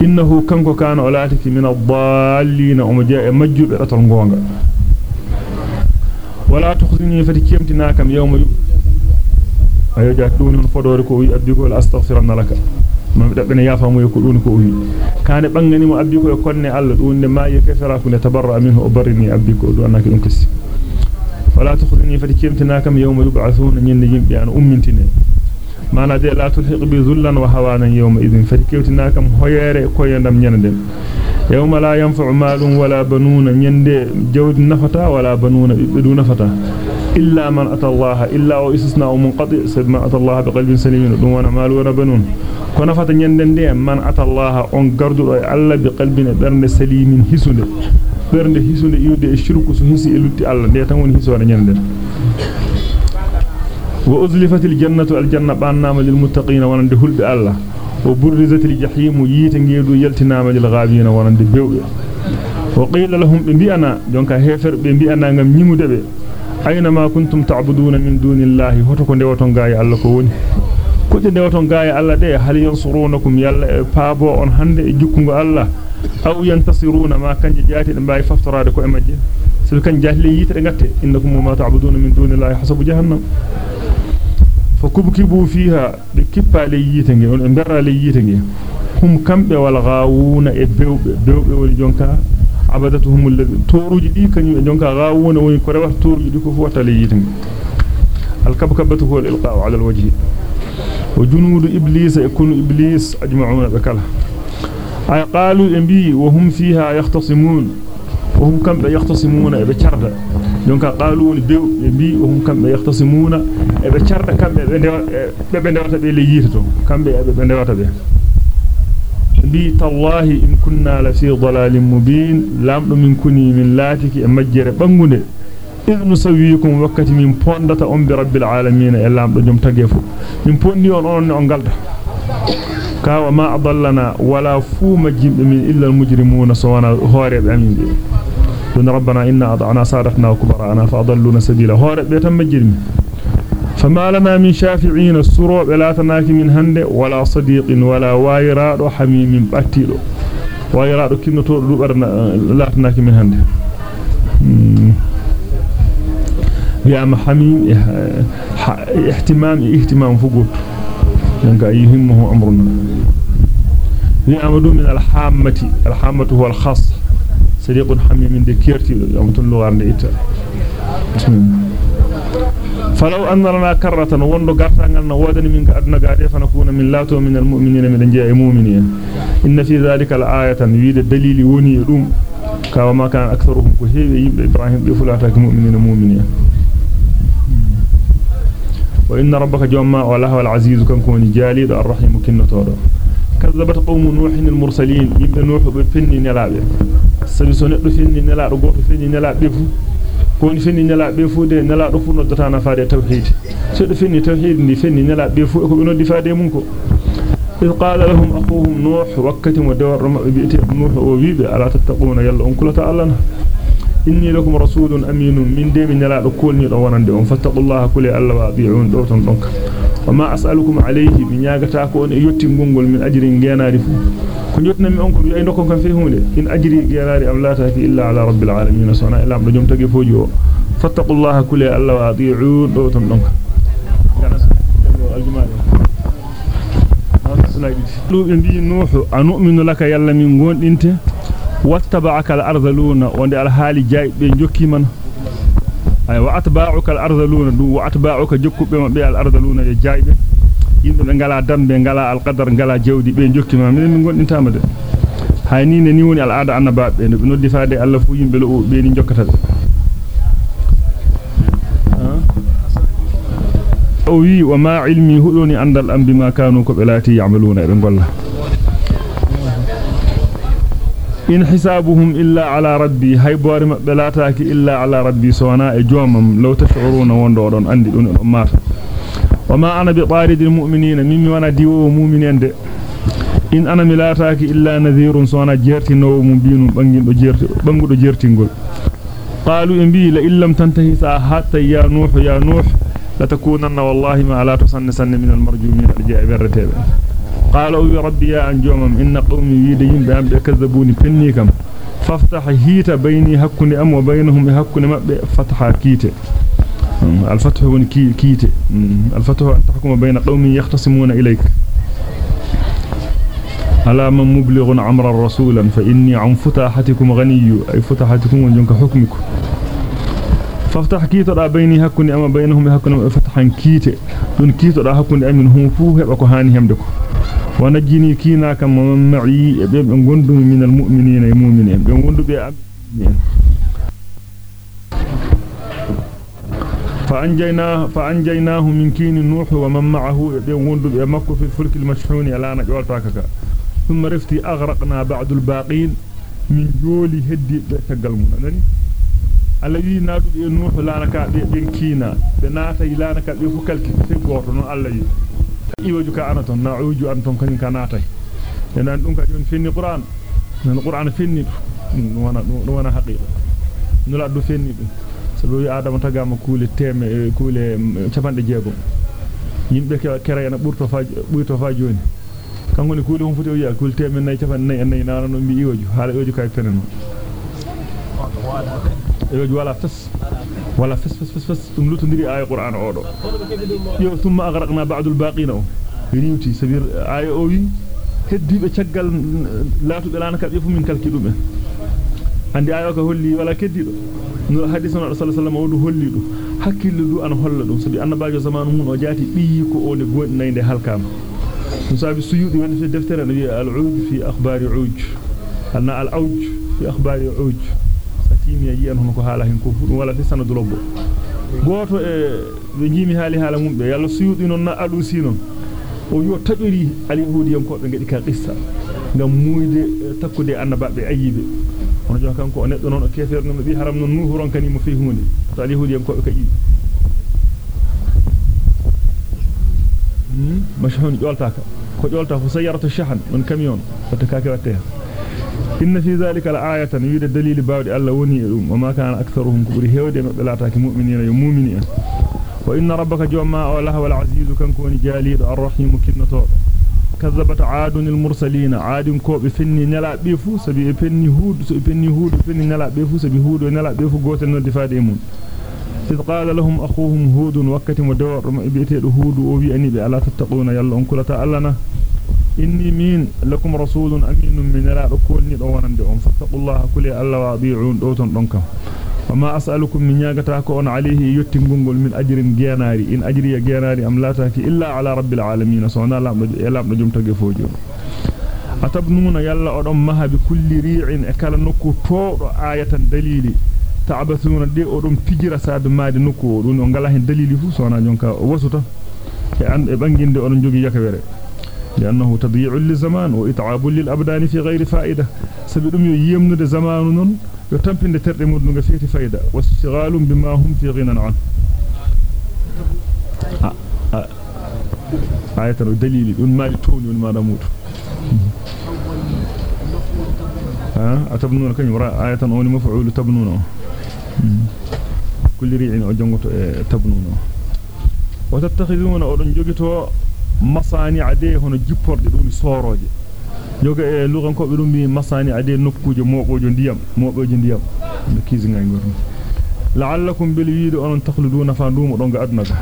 innahu kanko kana olatiki min ad-dallin o mo jaa majjube ratal gonga wala tukhzini fati kemtina kam yawma ayo jaat dum non fodore ko wi abbi ko astaghfiruna laka mam dabbene yafa mo ko dun ko wi kane bangani mo abbi ko e konne alla dun ne ma yakfara kun tabarra minhu o barini abbi ko do anaki dum تخذني فتكيمتنا كم يوم يبعثون ين يمبي أنا أمنتني ما نادي لا تلحق بي ذلا وهوانا يوم إذن فتكيمتنا كم هيري كوي ندم يندم يوم لا ينفع مال ولا بنون يندي جود نفتا ولا بنون بدون نفتا إلا من أتى الله إلا وإسسنا ومنقطع. سيد من أتى الله بقلب سليم دون مال ولا بنون كنا فتن يندندي من أتى الله أن قرد الله بقلب برن سليم هسون برن هسون يود الشرك سهس إلوتي الله دي تنون هسون يندن. وأزلفت الجنة الجنة بأنام للمتقين ونندهل بألا وبرزت الجحيم ييتنجيدو يلتنام للغابين ونندبيو وقيل لهم بمبيئنا جونكا هيفر بمبيئنا نمو دبي. Ghabina wonande bewbe wa qila lahum bi bi'ana jonka heferbe bi'ana ngam nyimude be ayna ma kuntum ta'buduna min dunillahi hoto ko dewaton gaaya Allah ko woni kuje dewaton gaaya Allah de hal yansurunakum yalla e paabo on hande e jukkungo Allah aw yantasiruna ma kanji jaati de mbay faftorade ko e majje sabi kan jaati le yitere ngatte innakum ma ta'buduna min dunillahi hasabu jahannam fa kubkibu fiha be kippa le yite nge on e berra le yite nge hum kambe wal gaawuna e bewbe bewbe woni jonka abadatuhum alladhi toruji di kanyum e jonka gaawuna woni ko rewata toruji di ko fu wata le yite nge al kabkabatu huwa al ilqa'u ala al wajhi wa junudu iblis yakunu iblis ajma'una bakala ay qalu embi wa hum fiha yahtasimun wa hum kam yahtasimuna be charda donc qalu woni bew embi wa hum kam yahtasimuna e be charda kambe be be ndewata be le yito kambe be be ndewata be بيت الله إن كنا لفي ضلال مبين لم من كني من لاتك مجر بنغن إذ نسويكم وقت من بوندة أم برب العالمين إلا أم دجم تقفو من بوندي أن أرن أن قلت كاو ما أضلنا ولا فو مجم من إلا المجرمون سوانا هوري بأمين دي لن ربنا إنا أضعنا صادقنا وكبرانا فأضلونا سبيلا هوري بيتم مجرمين فما لنا من شافعين السروع لا تناك من هند ولا صديق ولا وايراد حميم باتيدو وايراد كينو تو دوبرنا لا تناك من هند يا حميم اهتمام اهتمام فقط. ينقى يهمه أمرنا. يعمدون من الحامة. الحامة هو الخاص. صديق حميم من ذكيرتي يوم عند إيتا فلو أن لنا كرة وندو غارتانغال نودني من أدنى غادي فنكون من لاتو من المؤمنين من جاء مؤمنين. إن في ذلك الآية ويد دليل وني دوم كما ما كان أكثرهم كهيبي إبراهيم بفلاتك مؤمنين مؤمنين. وإن ربك جمع وله العزيز كان كون جالي الرحيم كنتورو كذبت قوم نوح المرسلين. يبقى نوح بفني so neddo finni nelaado goto finni nelaabe fu ko ni finni nelaabe fu de nelaado fu noddata na faade tawhid. So do finni tawhid ni finni nelaabe fu ko be noddi faade mun ko. إذ قال لهم أخوهم نوح وكت ودور بيئة نوح وبيب ألا تتقون يلا أنكل تعالنا إني لكم رسول أمين من دي من لا أكولني روانا دي فاتقوا الله كل ألا وأطيعون دوتن دونك وما أسألكم عليه من أن يتم غنغل من أجر جناري كن يتنا من أنكم يأينكم كان فيهم إن أجري جناري أم لا تأتي إلا على رب العالمين. سواء إلا بجم تقي فوجو. فاتقوا الله كل ألا وأطيعون. دوتن دونك luɓe nuh anu'minu laka yalla min gondinte wattaba'aka al-ardhaluna wonde al-hali jaybe jokki man ay wa atba'uka al-ardhaluna du wa atba'uka jokkube mabbe al-ardhaluna e jaybe yimbe be ngala dambe ngala al-qadar ngala jawdi be jokki man min gondintama de hayni ne ni woni al-aada annabaabe no be noddi faade Allah fu yimbe lo be ni jokkata o wi wa ma ilmi hudoni andal am bima kanu ko belati ya'maluna be golla mabbe lataki illa ala rabbi sawana e jomam law tashuruna wondo don andi dun on mata wama ana bi taridil mu'minina mimmi wana diwo mu'minen de in ana milataki illa nadhirun sawana jertinowo mum binum bangindo jerti bangudo jertingol qalu in bi la illam tantahi sa hatta ya nuh ya nuh لتكونن والله ما لا تصن سن من المرجومين الجاء برتيب قال أو ربي يا انجومم إن قومي يدين بام كذبوني فنيكم فافتح هيت بيني حكني أم وبينهم حكني مبه فتح كيت. الفتح هو كيت. الفتح أن تحكم بين قوم يختصمون إليك. على من مبلغ عمر رسولا فإني عن فتاحتكم غني. أي فتاحتكم وجنك حكمكم فافتح كيتو بيني hakkunde ama baynahum hakkunde fatahan kiite dun kiito da hakkunde amin hum fu heba ko hani ونجني كينا كما معي بغندو من المؤمنين المؤمنين. بغندو بأمين فأنجينا فأنجيناه من كين النوح ومن معه بغندو بأمكو في الفلك المشحون يلانا جوالتاككا ثم رفتي أغرقنا بعد الباقين من جول هدي تقلمون أنني الذي نادو بأنوح لانا كينا. بناتا يلانا كبير فكالكي سيبورنا الذي lanaka be fu kalki fe goto non Allah yi iwaju ka na'uju kanata enan dum ka don finni qur'an non qur'an finni dum wana dum wana haqiqa nula do finni dum sabu wi adama tagama kuule teme kuule capande jeego yimbe kera yana burto fa burto fa joni kanko ni kuule hum futi o yi'a kuule teme nay capande nay nay nana no mi iwaju hala iwaju kay fenen يوجو ولا فس ولا فس فس فس فس ثم لتندري آية قرآن أودو يو ثم أغرقنا بعد الباقين ريوتي سبير آية أوي هدي بشغل لا تدلانا كيف من كالكيدوم عندي آية كهولي ولا كديدو no hadith na rasul sallallahu alaihi wasallam holli do hakkille du an holla dum sabi annabajo zamanu mun o jati bi ko o ne godi nayde halkam dum sabi suyudi won fi deftere nabi al-uj fi akhbar uj anna al-auj fi akhbar uj timi yi an hono ko haala hen ko fu wala fi sanadu lobbo goto e be jimi haali haala mum be yalla suyudi non na adu sinon o yo tabiri al yahudiyan ko be ngadi ka qissa ngam muyde takkude annababe ayibe on jo kanko o neddo non o kefer non bi haram non nuhuron kani mo fi hunde to al yahudiyan ko be ka yibi mashhun joltaka ko jolta fu sayyaratu shahan non camion fatakake watte إن في ذلك الآية يريد الدليل باود الله وني وما كان أكثرهم كبر. هود مبلاتك مؤمنين يمؤمنين وإن ربك جمع الله والعزيز كان كون جاليد الرحيم كنتو كذبت عاد المرسلين عاد كوب فني نلا بيفو سبي فني هود سبي هود فني نلا بيفو سبي هود نلا بيفو غوتن نو دفادي مون إذ قال لهم أخوهم هود وقت مدور بيتي هود أو وي اني بي الا تتقون. يلا انكلتا الله do ton don kam wama as'alukum min yagata ko on alayhi yotti gongol min ajrin genari in ajri ya genari am lataki illa ala rabbil alamin sona lamdo e lamdo jum tagge fojo atabnuna yalla odon maha bi kulli ri'in e kala nokku todo ayatan dalili ta'bathuna de odon pijira sadu maade nokku dun on ngala hen dalili fu sona jonka wasuta e an e banginde on jogi yakawere لأنه تضيع للزمان وإتعاب للأبدان في غير فائدة. سبيلهم يمن زمان يتم في الترم في فائدة واستغال بما هم في غنى عنه. آه، آه. آية الدليل إن ما لتون وإن ما نموت آه، أتبنون كم؟ آية أول مفعول تبنون كل ريع أجنغت تبنون وتتخذون أولن جوجتو masani ade hono jipporde dum soroje yoga e lugan ko be dum bi masani ade nokkuje mobojo ndiyam mobojo ndiyam be kizinga ngorni la'allakum bil wiidu on takhluduna fa ndumo don ga aduna ga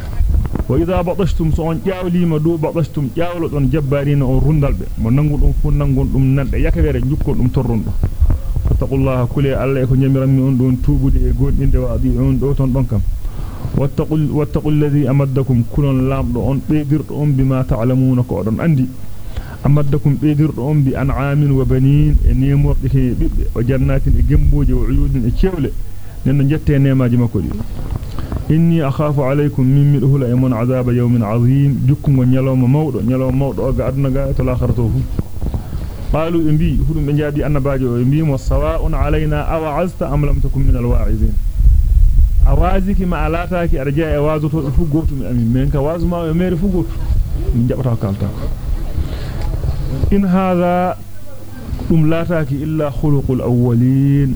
wa idha badashtum so on jaawlima do badashtum jaawlo don jabbarina on rundalbe mo nangu dum fu nangon dum nande yakawere jukkon dum torrundo fattaqullaha kuli alla e ko nyamirammi on don tubude e gondinde wa adi on do ton don kam wattaqul wattaqul ladhi amaddakum kulon lamdo on beedirdo on bima ta'lamuna ko don andi amaddakum beedirdo on bi an'amin wa banin e nemorde ke bibbe o jannatin e gemboje o uyudin e cewle nen jette nemaji makko di inni akhafu alaykum min midhula e mon azaba yawmin azim jukkungo nyaloma mawdo nyaloma mawdo ga aduna ga to lakharto fu qalu imbi hudum be jaadi annabaajo o imbi mo sawa'un alayna aw azta am lam takun min alwa'izin awaziki ma alataki arja e wazuto fu gotu mi amin men ka wazu ma e mere fu gotu min jabata kalta in hadha dum lataki illa khuluqul awwalin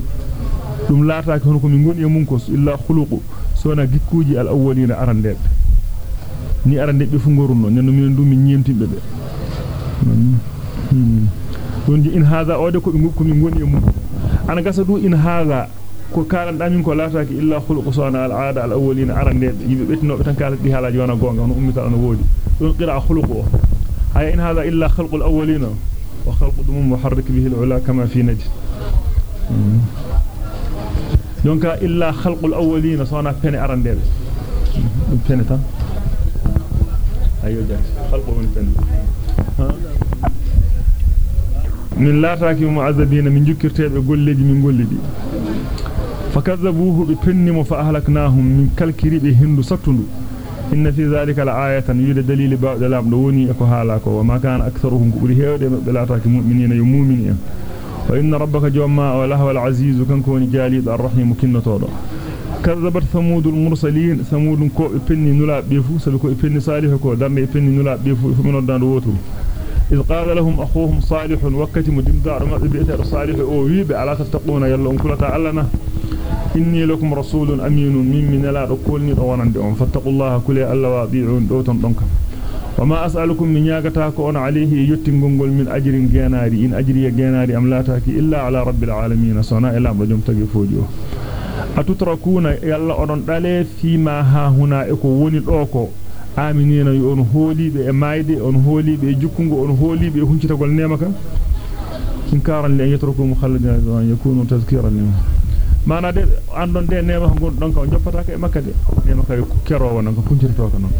dum lataki hono ko min goni e mun ko illa khuluqu sona gikkuji al awwalina arandebe ni arandebe fu ngorunno nenno min dum min nyemtimbe be don in hadha ode ko min goni e mun ana gasa in hadha ko kalan damin ko lataki illa khuluqu sona al aada al awwalina arandebe yimbe betinobe tan kala di halaji wana gonga hono ummita ana wodi don qira khuluqu hay in hadha illa khalqu al awwalina wa khalqu dum muharrik bihi al ula kama fi najd donc illa khalqul awwalin sona pene arandebe dum pene tan ayo jati khalqu woni pene min lataki mu'azzabina min jukkirtebe golleji min gollidi فكذبوه بفنم فأهلكناهم من كل كريب هند ستندو إن في ذلك الآية يوجد دليل بعد الأبدوني أكوها لك وما كان أكثرهم قبله بلا تاك مؤمنين يمؤمنين وإن ربك جواما ولهو العزيز كان كوني جاليد الرحيم كنا طورا كذبت ثمود المرسلين. ثمود كو إفني نلا بيفو. سبكو إفني صالح كو نلا بيفو. فمن الدان روتو إذ قال لهم أخوهم صالح وكتم دمدار ما بيتر صالح أو ويب على تتقون يلا أنكل تعالنا إني لكم رسول أمين من من لا ركولني أولا فاتقوا الله كل ألا واضيعون دوتن دونك. وما أسألكم من ياغتاك أن عليه يتنغنغل من أجر جناري. إن أجري جناري أم لا تاكي إلا على رب العالمين. صنع إلا رجم تغي فوجو. أتتركون يلا أدن دالي فيما ها هنا إكو وني دوكو. Aminina yo on hoolibe e mayde on hoolibe e jukkungo on hoolibe e huncitagol nemaka inkaran li yatruku mukhalladina an yakunu tazkiran lim mana de andon de nema ko gon don ka joppata ka e makka de nema ka kerowo non ko huncito ka non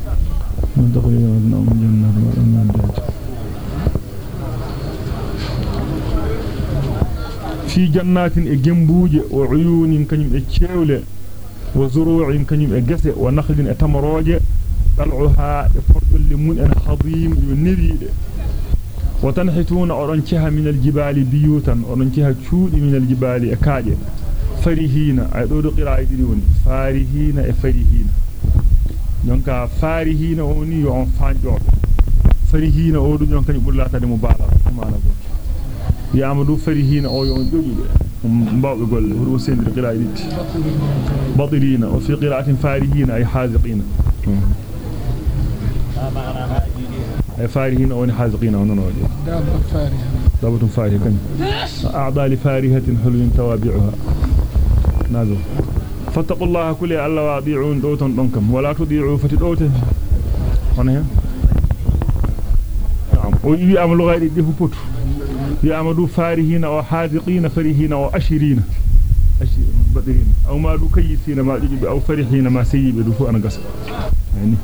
ko yo na on jannat wa man dati fi jannatin e gembuje o uyunin kanyum e cewle wa zuru'in kanyum e gese wa nakhlin e tamaroje طلعها فرق الليمون الحظيم ينريد وتنحتون أرنكها من الجبال بيوتا أرنكها تشود من الجبال أكاد فارهين أعطوا القراءة دليون فارهين أفارهين يونك فارهين أوني يوان فانجور فارهين أولو يونك يقول الله تعالى مبالغ كما يعملوا فارهين أو يوان جوجي. مباوغ يقول هو سيد القراءة دليون بطلين. وفي قراءة فارهين أي حازقين. فارهين أو حازقين أو ننوجه دابة فارهة. دابة فارهة كم أعضاء لفارهة حلو توابعها. نازل. فاتقوا الله كل ألا واضيعون دوتن دونكم. ولا تضيعوا فتدوتن. هنا نعم. ويبي أمل غير دي فبوت يأمدوا فارهين أو حازقين فرهين أو أشرين أشرين بدرين أو ما دو كيسين ما أو فرحين ما سيب دفو أنا قصر يعني.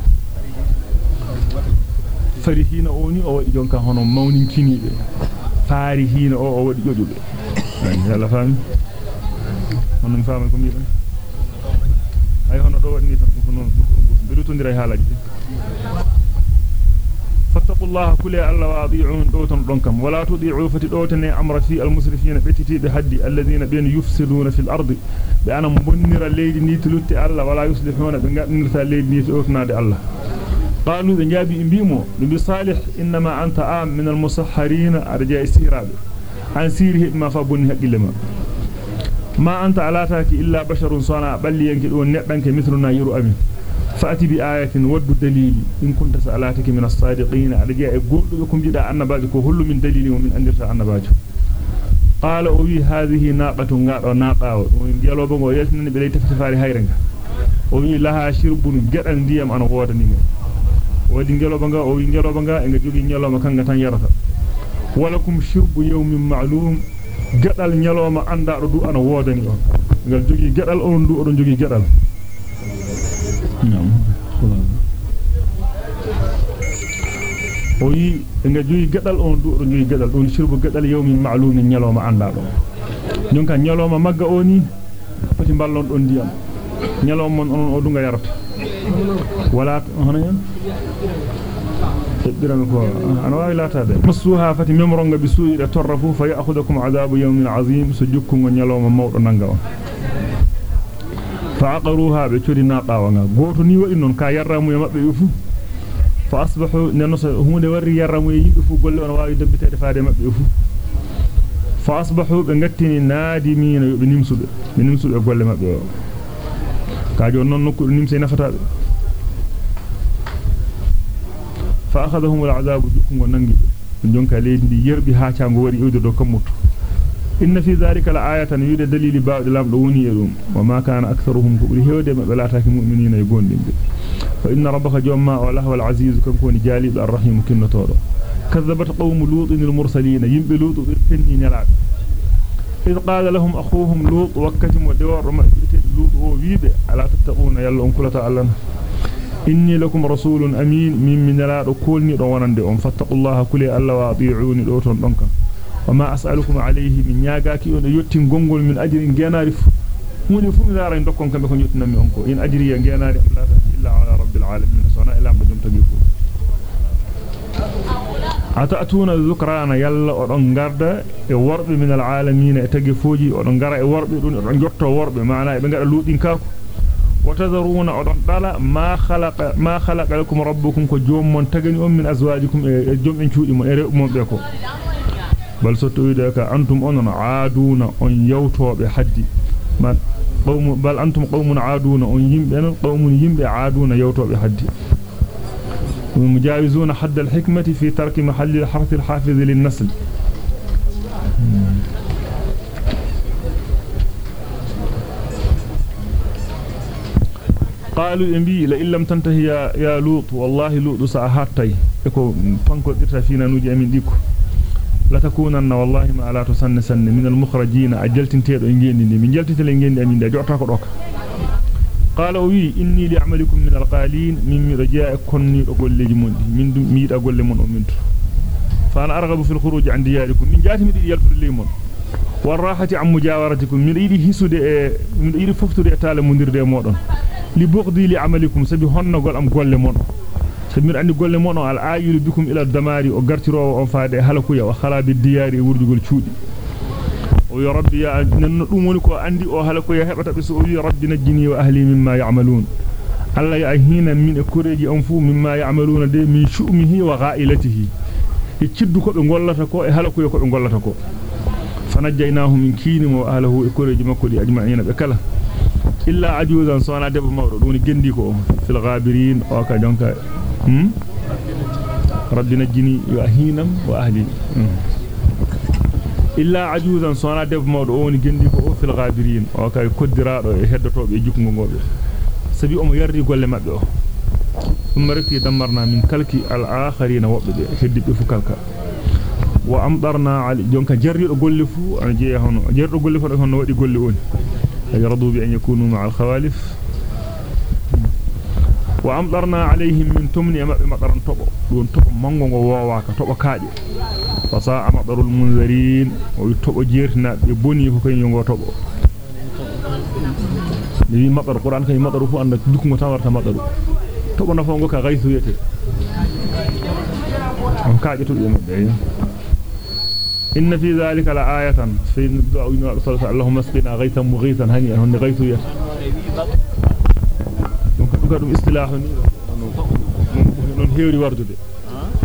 Farihina oni o wadi jonka hono mawnin kinibe farihina o o wadi jojube yalla fami hono fami ko biiba ay hono do wadi ni tan ko non birutondira halaji fattaqullaha kulli alla wadi'un dawtan donkam wala tudi'u fati dawtane amra fi almusrifina betiti be haddi alladhina bin yufsiduna fil ardi be ana bonnira leydi ni tulutti alla wala yuslihuna be ngadnirta قالوا بنجابي بيمو نبي صالح إنما أنت آم من المسحرين أرجاء سيراب عن سيره ما فابنه إلما ما. أنت على تاك إلا بشر صنع بل ينكد ونعبنك مثلنا يرو أمين. فأتي بآية ود دليل إن كنت سألاتك من الصادقين أرجاء قول لكم جدا أن باجك كل من دليل ومن أندرت أن باجك قال أوي هذه ناقة ناقة ناقة وإن جلوا بغو يسنن بلي تفتفاري هيرنك أوي لها شرب جرن ديام أنا غوردني wadi ngeloba nga o wi ngeloba nga e nga jogi nyaloma kanga tan yarata walakum shirbu yawmin ma'lum gadal nyaloma anda do du ana wodani on ngal jogi gadal on du odon jogi gadal o yi nga jogi gadal on du odon jogi gadal don shirbu gadal yawmin ma'lum nyaloma anda do jonka nyaloma magga oni foti ballon don diyam nyaloma mon on o yarata hono hen تبرم كو أنا واي لا تابع. مسوها فاتي ميمرونغا بسوء تورفو فيأخذكم عذاب يوم عظيم. سجكم نيالوما مودو نانغا فعقروها بتوري ناقاوغا غوتو ني ودي نون كا يرامو يمبه يفو. فأصبحوا ننس هوند وري يرامو ييبه فو golle on waawi dabbitede faade mabbe fu فأصبحوا بغتني نادمين بنمسوبه بنمسوبه golle mabbe kaajo non nokku nimse nafatabe فأخذهم العذاب جكم وننجي جونكا ليدي يربي هاچانغو وري يودو دو كموتو إن في ذلك لآية يود دليل بعد لام دوني يروم وما كان أكثرهم كبري هودي مبلاتاك مؤمنين يقول دين فإن ربك جمع وله العزيز كم كون جالب الرحيم كن تورو كذبت قوم لوط المرسلين ينب لوط بالفني نلعب إذ قال لهم أخوهم لوط وكتم ودور رمحيت لوط وويب على تتقون يلا أنكلا تعلم. إني لكم رسول أمين من من لا ركولني روانا دعون فاتقوا الله كلي ألا وأطيعوني لوطن لنك وما أسألكم عليه من ياقاكي ون يتن قنقل من أجل جنارف مولي فهم ذارا يندقون كم يكون يتنمي هنكو إن أجري جنارف لا تحت إلا على رب العالمين. صنع إلا بجمتك يقول ata'tuna dhukrana yalla odon garda e worbe min al alamin e tagi foji odon gara e worbe dun odon jotto worbe maana e be ngada ludin kaako وتذرون أدن دالا ما خلق ما خلق لكم ربكم كجوم من تغني من أزواجكم جوم إن شودي من إرئ من بيكو. بل ستويدك أنتم أننا عادون أن يوتوا بحدي. من قوم بل أنتم قوم عادون أن يمبئن قوم يمبئ عادون يوتوا بحدي. ومجاوزون حد الحكمة في ترك محل الحرف الحافظ للنسل. قالوا امبي لا لم تنتهي يا, لوط والله لوط ساحتي إكو فانكو ديرتا فينا نوجي أمين ديكو. لا تكونن والله ما لا تسن سن من المخرجين. اجلتنتيدو min jaltitele ngendi amin da jotta ko doka قال وي اني لعملكم من القالين من رجاء mon min dum miida golle mon o minto فانا ارغب في الخروج عن دياركم من جاتي ميدي يالفو لي mon والراحه عن مجاورتكم من يدي حسوده من يدي ففتوده taale mundirde modon li bughdi li amalikum sabi honnogol am golle mon sabi andi golle mon al ayilu bikum ila damari o gartirowo on faade halakuya wa alla ya hina min e kureji on fu mimma ya'maluna de min shu'mihi wa ghailatihi e ciddu ko be gollata ko e halakuya ko be gollata ko fanajjaynahu min kini wa ahlihi e kureji makko di ajma'ina be kala illa ajuzan sona debbo mawdo dum gendi ko fil ghabirin o ka jonka hmm rabbi najjini wa ahinam wa ahli illa ajuzan sona debbo mawdo o woni gendi ko fil ghabirin o ka koddirado e heddotobe jukkungo ngobe sabi o mo yardi golle mabbe o. ثم رتي دمرنا من كلك الآخرين وبدي هدي فكالك وأمطرنا على جونك جري غولي فو أنا جي هون جري غولي فو هون ودي غولي اون يرضوا بأن يكونوا مع الخوالف وأمطرنا عليهم من تمن مطرا طبو دون طبو مانغو وواكا طبو كاجي فصاع مطر المنذرين ويطبو جيرتنا ببني فكين يونغو طبو ni maqar qur'an kay maqaru fu anda dukungo tan warta maqaru to bona fongo ka gaysu yete on kaaje to be mabbe إن في ذلك لآية في الدعاء صلى اللهم اسقنا غيثا مغيثا هنيئا هن غيث يت دونك دونك استلاح non heewri wardude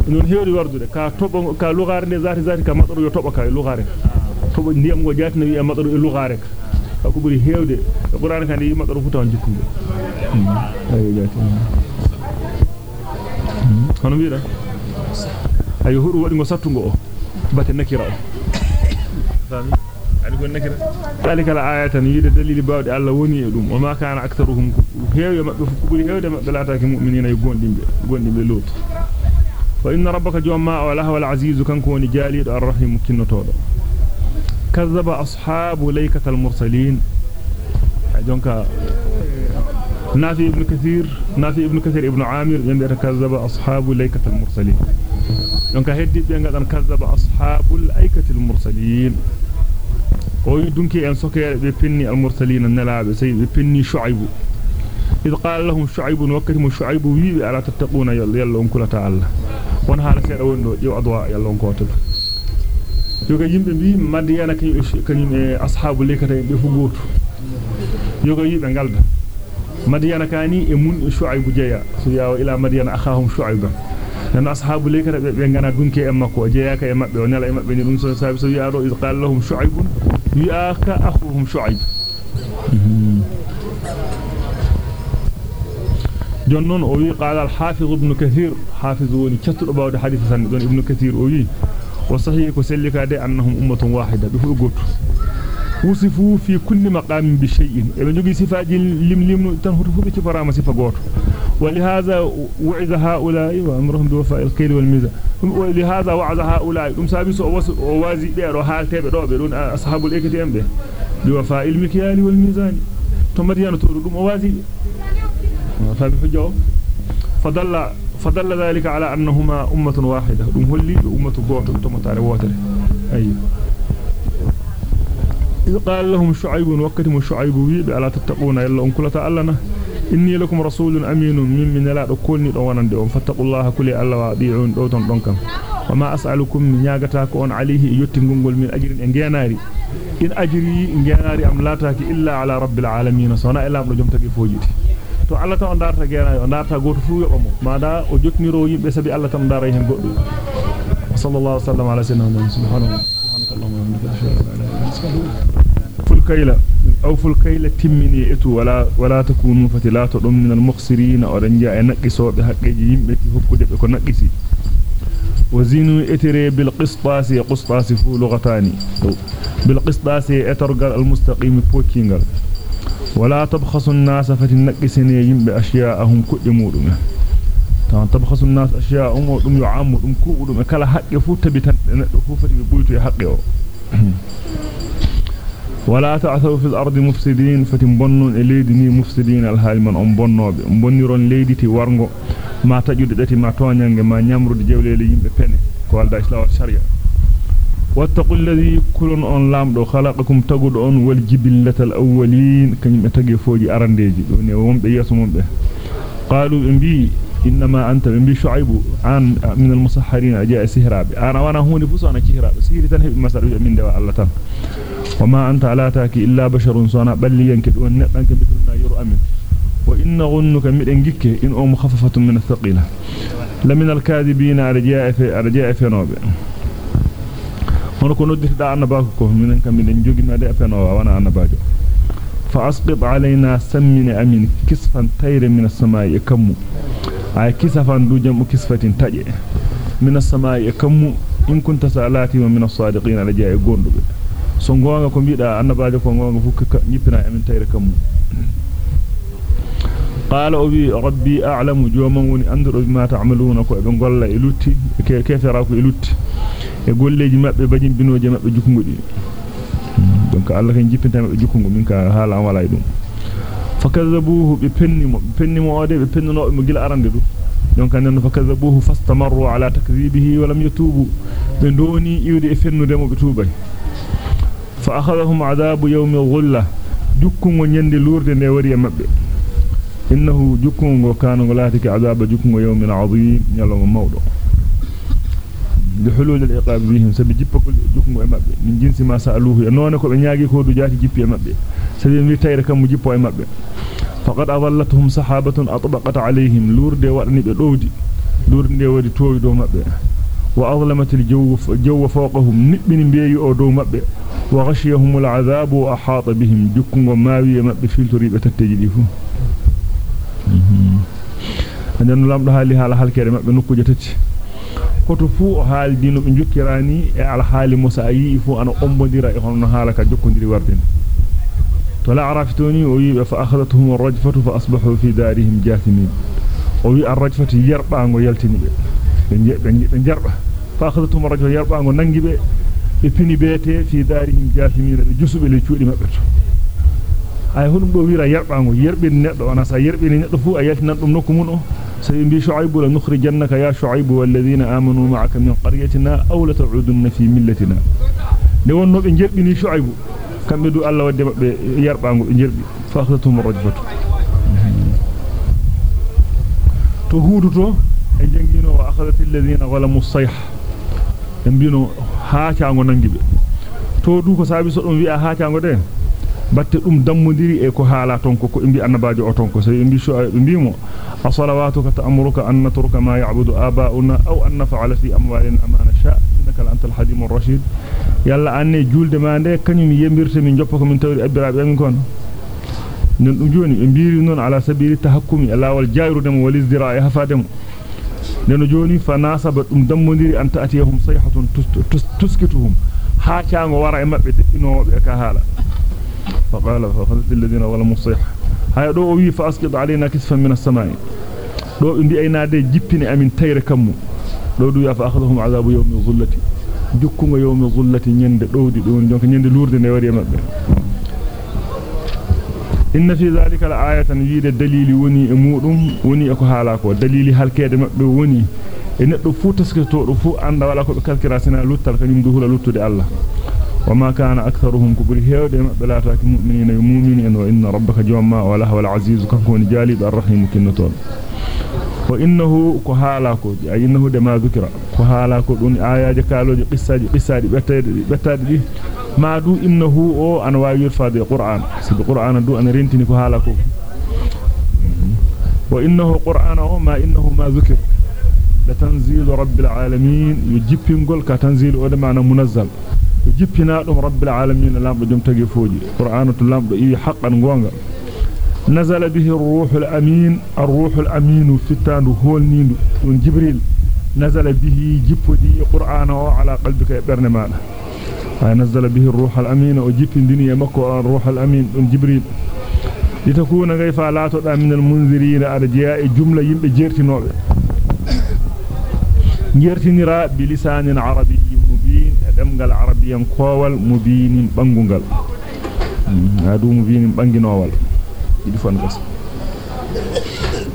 non heewri wardude ka tobo ka lugare ne zati zati ka madaru yo tobo ka e lugare tobo ndiyam go jati na wi madaru e lugare ka ko buri heewde e qur'an kan yi madaru futa on jikkunde ayo jati hono wiida ayo huru wadi go sattungo o bate nakira o fami ali gon nakira dalika la ayatan yide dalili bawde alla woni e dum o ma kana aktharuhum heewe mabbe fu buri heewde mabbe laataaki mu'minina e gondimbe gondimbe lut rabbaka jawma wa lahu al-aziz kan koni jalido ar-rahim kinnotodo kazzaba ashabu laykatal mursalin jonka نافي ابن كثير نافي ابن كثير ابن عامر يندر كذب أصحاب ليكة المرسلين. دونك هدي بيان كذب أصحاب الأيكة المرسلين. وي دونكي أن سوكي بيني المرسلين النلاب سي بيني شعيب. إذ قال لهم شعيب وكتم شعيب وي على تتقون يلا كل تعالى e lekata be fu goto yoga yibe galda madiyana kani e mun e shu'aybu jeya so yawo ila madiyana akhahum shu'ayba nan ashabu lekata be be ngana dunke e makko jeya ka e mabbe o nela e mabbe ni dum so sabi so yaaro iz qala lahum shu'aybun ya'aka akhuhum shu'ayb جنون أوي. قال الحافظ ابن كثير حافظوني كتر أبعد حديث سندون ابن كثير أوي. وصحيح وسلك عليه أنهم أمة واحدة. بفقوت وصفوا في كل مقام بشيء. إذا جوا صفة لم لم تنهرفوا بكفر ما صفة قوت. ولهذا وعد هؤلاء وأمرهم بوفاء الكيل والميزة. ولهذا وعد هؤلاء. هم سابس ووازي بيرو حال تيب روبرون أصحاب الإكتئام به بوفاء المكيال والميزان. ثم ريانو تورو دوم حجه فدل فدل ذلك على دم هولي أمة غوتو تو متare wotere أيوه إذ قال لهم شعيب وكتم شعيب ويب على تتقون إلا أن كلتا ألنا إني لكم رسول أمين من من لا أكوني دوانا دون فاتقوا الله كل ألا وأضيعون دوتون دونكم. وما أسألكم من ياغتاك أن عليه يتنقل من أجر إن جاناري إن أجري إن جاناري أم لا تاكي إلا على رب العالمين. صنع إلا أبن جمتك فوجتي. To Allah tan darta geenayo darta goto fu yoba mo mada o jotniro yimbe sabi Allah tan daray hen goddo sallallahu alaihi wasallam ala sayyidina subhanahu subhanakallahumma wa bihamdika ful kayla aw ful kayla timmini etu wala wala takunu fatilatu dum min al mukhsirin o dan jaa e naqisobe haqqeji yimbe ti hokkude be ko naqisi wazinu etere bil qistas ya qistas fu lughatani bil qistas etorgal al mustaqim pokingal ولا تبخسوا الناس فتنقسني يمب أشياءهم كل مودم تمام تبخسوا الناس أشياءهم ودم يعام ودم كودم كلا حق فوت بتن فوفت بيوتو حقه ولا تعثوا في الأرض مفسدين فتنبنون إليدني مفسدين. الحال من أمبنوا بنبنيرون ليدتي وارغو ما تجد دتي ما تونيانغ ما جewlele yimbe pene ko walda islam sharia واتقوا الذي كل khalaqakum tagudo on wal jibillatal awwalin kanyum tagi foji arandeji do ne wombe yeso mombe qalu bi إنما أنت بي شعيب. عن من المسحرين اجا سهراب أنا وأنا هوني فسانا سهراب سيري تن هب مسر من دوا الله تن وما أنت على تاكي إلا بشر صنا بل ينك دون ندانك مثلنا يرو امين وإن ظنك مدن جيكه إن أو مخففه من الثقيلة. لمن الكاذبين أرجاء في أرجاء في نوبة. Annabako ko minen kam minen joginade apeno wana annabajo fa asqit alaina sammina amin kisfan tayre min as-samaa'i kammu ay kisafan du jamu kisfatin taje min as-samaa'i kammu in kunta salati wa min as-sadiqin ala ja'i gondube so gonga ko biida annabajo ko gonga fukka nyippina amin tayre kammu قال أبي ربي أعلم جوما وني أندر بما تعملون كيف راكو إلوتي e golleji mabbe bajim binoje mabbe jukungudi donc Allah kan jippinta mabbe jukungu min ka hala am wala dum fakazzabuhu bi pennimo pennimo ode be pennuno mo gila arande du donc nan fakazzabuhu fastamaru ala takdhibihi wa lam yatubu be doni iwde e fennude mo be tubay fa akhadhahum adabu yawmi ghulla jukungo nyande lurde ne wari mabbe innahu jukungo kanu latiki adaba jukungo yawmin azim nyaloma mawdo بحلول العقاب بهم سبي جيبكو جوكو e mabbe min jinsi ma sa'aluhu e none ko be nyaagi ko du jaati jippi e mabbe sabi mi tayre kam mu jippo e mabbe faqad adallatuhum sahabatun atbaqat alayhim lurde wadani be dowdi lurde wadi towi do mabbe wa azlamat al-jawu jawu fawqahum nibbini beeri o do mabbe wa ghashiyahum al-'adhabu wa ahata bihim jukkungo maawi mabbe filtoribe tatteji di fu anden lamdo haali hala halkere mabbe nokkuje tati koto fu o haaldi no be jokkirani e al haali musa yi fu ana ombodira e hono halaka jokkondiri warden to la araftoni o yibe fa akhadathum ar-rajfatu fa asbahu fi darihim jathimin o wi ar-rajfatu yerbaango yaltini be be jarba fa akhadathum ar-rajfatu yerbaango nangibe be pini bete fi darihim jathimin be jusube le cuudi mabbe to ay honum do wira yerbaango yerbin neddo wana sa yerbini neddo fu a yaltinan dum nokku mun o. سيمبي شعيب لنخرجنك يا شعيب والذين آمنوا معك من قريتنا أو لتعودن في ملتنا نيوان نوب انجربني شعيب كم يدو الله ودي يربانغو انجربي فاخذتهم الرجفة تهودتو انجنجينو وأخذت الذين ظلموا الصيح ينبينو هاكاغو نانجيبه to du ko sabi so dum wi'a haakango de batte dum dammodiri e ko haala ton ko ko imbi annabaajo o ton ko so imbi sho be mbimo asalawatuka ta'muruka an natruka ma ya'budu aba'una aw an naf'ala fi amwalina ma nasha innaka la antal halimur rashid yalla anne julde ma de kanyum yembirte min joppa ko min tawri abbiraabe en kon non dum joni be mbiri non ala sabili tahakkumi lawal jayrudem wal izdira'i neno joni fa nasaba dum dammodiri an ta'tiyahum sayhatun tuskituhum ha caango wara e mabbe deddinoobe ka haala فقال فأخذت الذين ظلموا الصيحة هيا دو وي فاسقط علينا كسفا من السماء دو اندي اي نادي جيبيني امين تير كمو دو دو يا فاخذهم عذاب يوم الظلة جكوما يوم الظلة ñende dowdi don donc ñende lourde ne wari mabbe inna fi dhalika al-ayatan yide dalili woni e mudum woni e ko haala ko dalili halkede mabbe woni e neddo fu taskato do fu anda wala ko be kalkira sina luttal وما كان أكثرهم كبر هيود بلا تاك مؤمنين يمؤمنين وإن ربك جوما ولا هو العزيز ككون جالب الرحيم كنتون. وإنه كهالاكو أي إنه دما ذكر. كهالاكو دون آيات كالوجي قصاجي قصاجي بتاد ما دو إنه أو أنواع يرفض القرآن. سيد القرآن دو أن رنتني كهالاكو. وإنه قرآن أو ما إنه ما ذكر. لتنزيل رب العالمين يجيبين قول كتنزيل ودمعنا منزل. Jippina dum rabbil alamin lamdo jom tagi fooji qur'anatu lamdo yi haqqan gonga nazala bihi ar-ruhul amin ar-ruhul amin fitandu holnindu don jibril nazala bihi jippodi qur'ana o ala qalbika e berne maada ay nazala bihi ar-ruhul amin o jippindini e makko ar-ruhul amin don jibril litakuna gayfa la to da min al-munzirin ada jiya e jumla yimbe jertinobe jertinira bi lisanin mubin demgal arabiyan koowal mubinin bangungal adu mubinin banginowal idi fon gas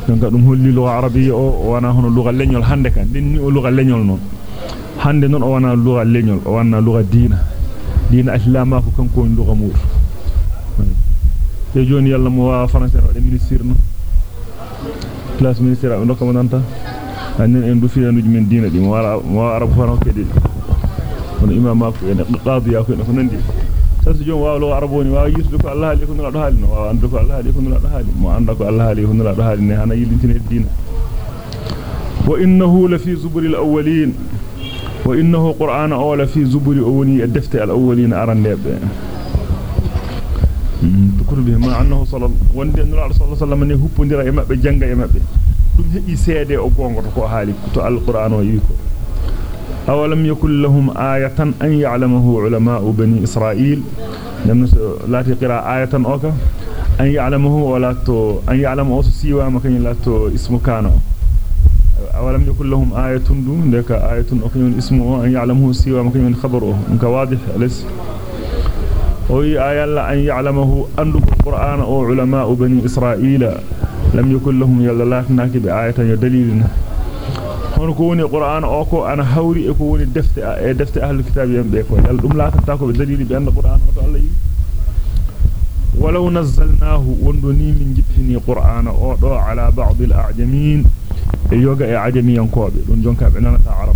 donc dum holli lugha arabiyya o wana hono lugha leñol hande kan denni o lugha leñol non hande non o wana lugha leñol o wana lugha diina diina islama ko kanko woni lugha muur te joni yalla mo wa français o de ministre no place ministère o dokka mo nanta annen en du fiyanuji men diina di mo wala mo arabu fano kedi on imam mako en qadi ya ko en ko nandi sas jom waawlo araboni waaw yisdu ko Allah hali ko nula waaw andu ko Allah hali ko nula mo anda ko Allah hali ko nula hana yidintine diina wa innahu la fi zuburil awwalin wa innahu qur'ana aw fi zuburi awwali ad-dafti al-awwalin arandebe tukuru bi ma annahu sallallahu wonde nula sallallahu alaihi wasallam ne huppondira e mabbe janga e mabbe dum hebi seede o gongoto ko haali to al-qur'an o yi ko أولم يكن لهم آية أن يعلمه علماء بني إسرائيل؟ لا تقرأ آية أوكا. أن يعلمه ولا تو أن يعلم أوس سيوا ما كان لا تو اسمه كانوا أولم يكن لهم آية دون ذلك آية أوكا اسمه أن يعلمه سيوا ما كان خبره. إنك واضح لس وي آية لا أن يعلمه أن القرآن أو علماء بني إسرائيل. لم يكن لهم يلا لا تناكي بآية يدليلنا hono ko woni qur'an o ko ana hawri e ko woni defte e defte ahlul kitab yambe ko yalla dum laata ko be dalili be anda qur'an o to Allah yi qur'ana o do ala ba'd al a'jamin e yoga e ajamiyan kobe don jonka be nanata arab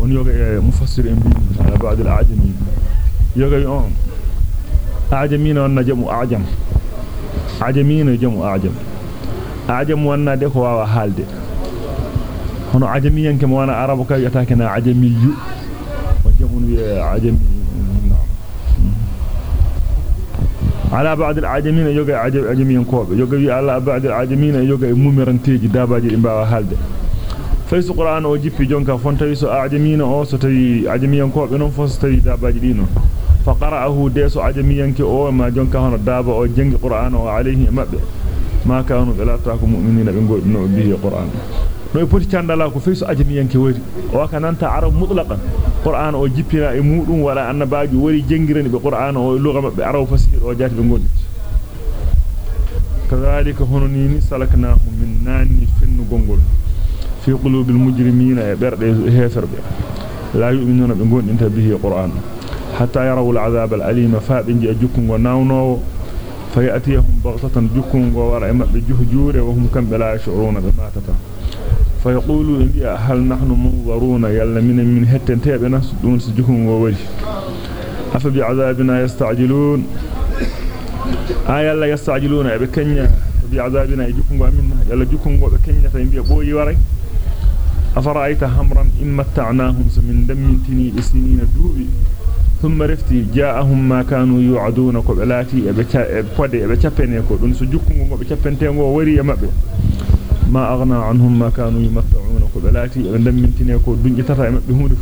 on yoga e mufassir en bi ala ba'd al a'jamin yoga on a'jamin on najamu a'jam a'jamin jamu a'jam a'jam wonna de ko wawa halde arabu ka yata kana ajamiyu wa jamun wi ajami على بعض العجمين يوغا عجميين كوبه يوغا وي على بعض العجمين يوغا موميرانتيجي داباجي دي باوا حالده فايس القران أو جيبي جونكا فونتاي سو عجمين أو سو تاي عجميين كوبه نون فوس تاي داباجي دي نون فقرأه ديسو عجميين كي أو ما جونكا هون دابا أو جنغ قرآن أو عليه مبه ما كانوا بلا تاكو مؤمنين بنغو به قرآن. No e poti candala ko feyso ajamiyanke wari o ka nanta arab mutlaqan qur'an o jippina e mudum wala annabaaji wari jengirani be qur'an o lugha mabbe arab fasir o jati be gondi kadhalika hununi salaknahu min nani finnu gongol fi qulubil mujrimina e berde heferbe la yu'minuna be gondinta bihi qur'an hatta yarawu al'azab al'alim fa binji ajukungo nawnowo fayatihum baghtatan jukungo wara e mabbe juhjure wa hum kam la yashuruna bima tata فيقولوا إن هل نحن منظرون يلا من من هتن تيبنا دون سجكم ووري. أفبعذابنا يستعجلون؟ آية لا يستعجلون. بكنيا بعذابنا يجكم ومنا يلا جكم وبكنيا فإن بوي وري. أفرأيت همرا إن متعناهم من دم تني لسنين دوبي ثم رفتي جاءهم ما كانوا يوعدون. قبلاتي أبكا أبكا دون سجكم وبكا وري أمبي ما أغنى عنهم ما كانوا يمتعون كبلاتي لم منتني كو دنجي تتا مبbe hunde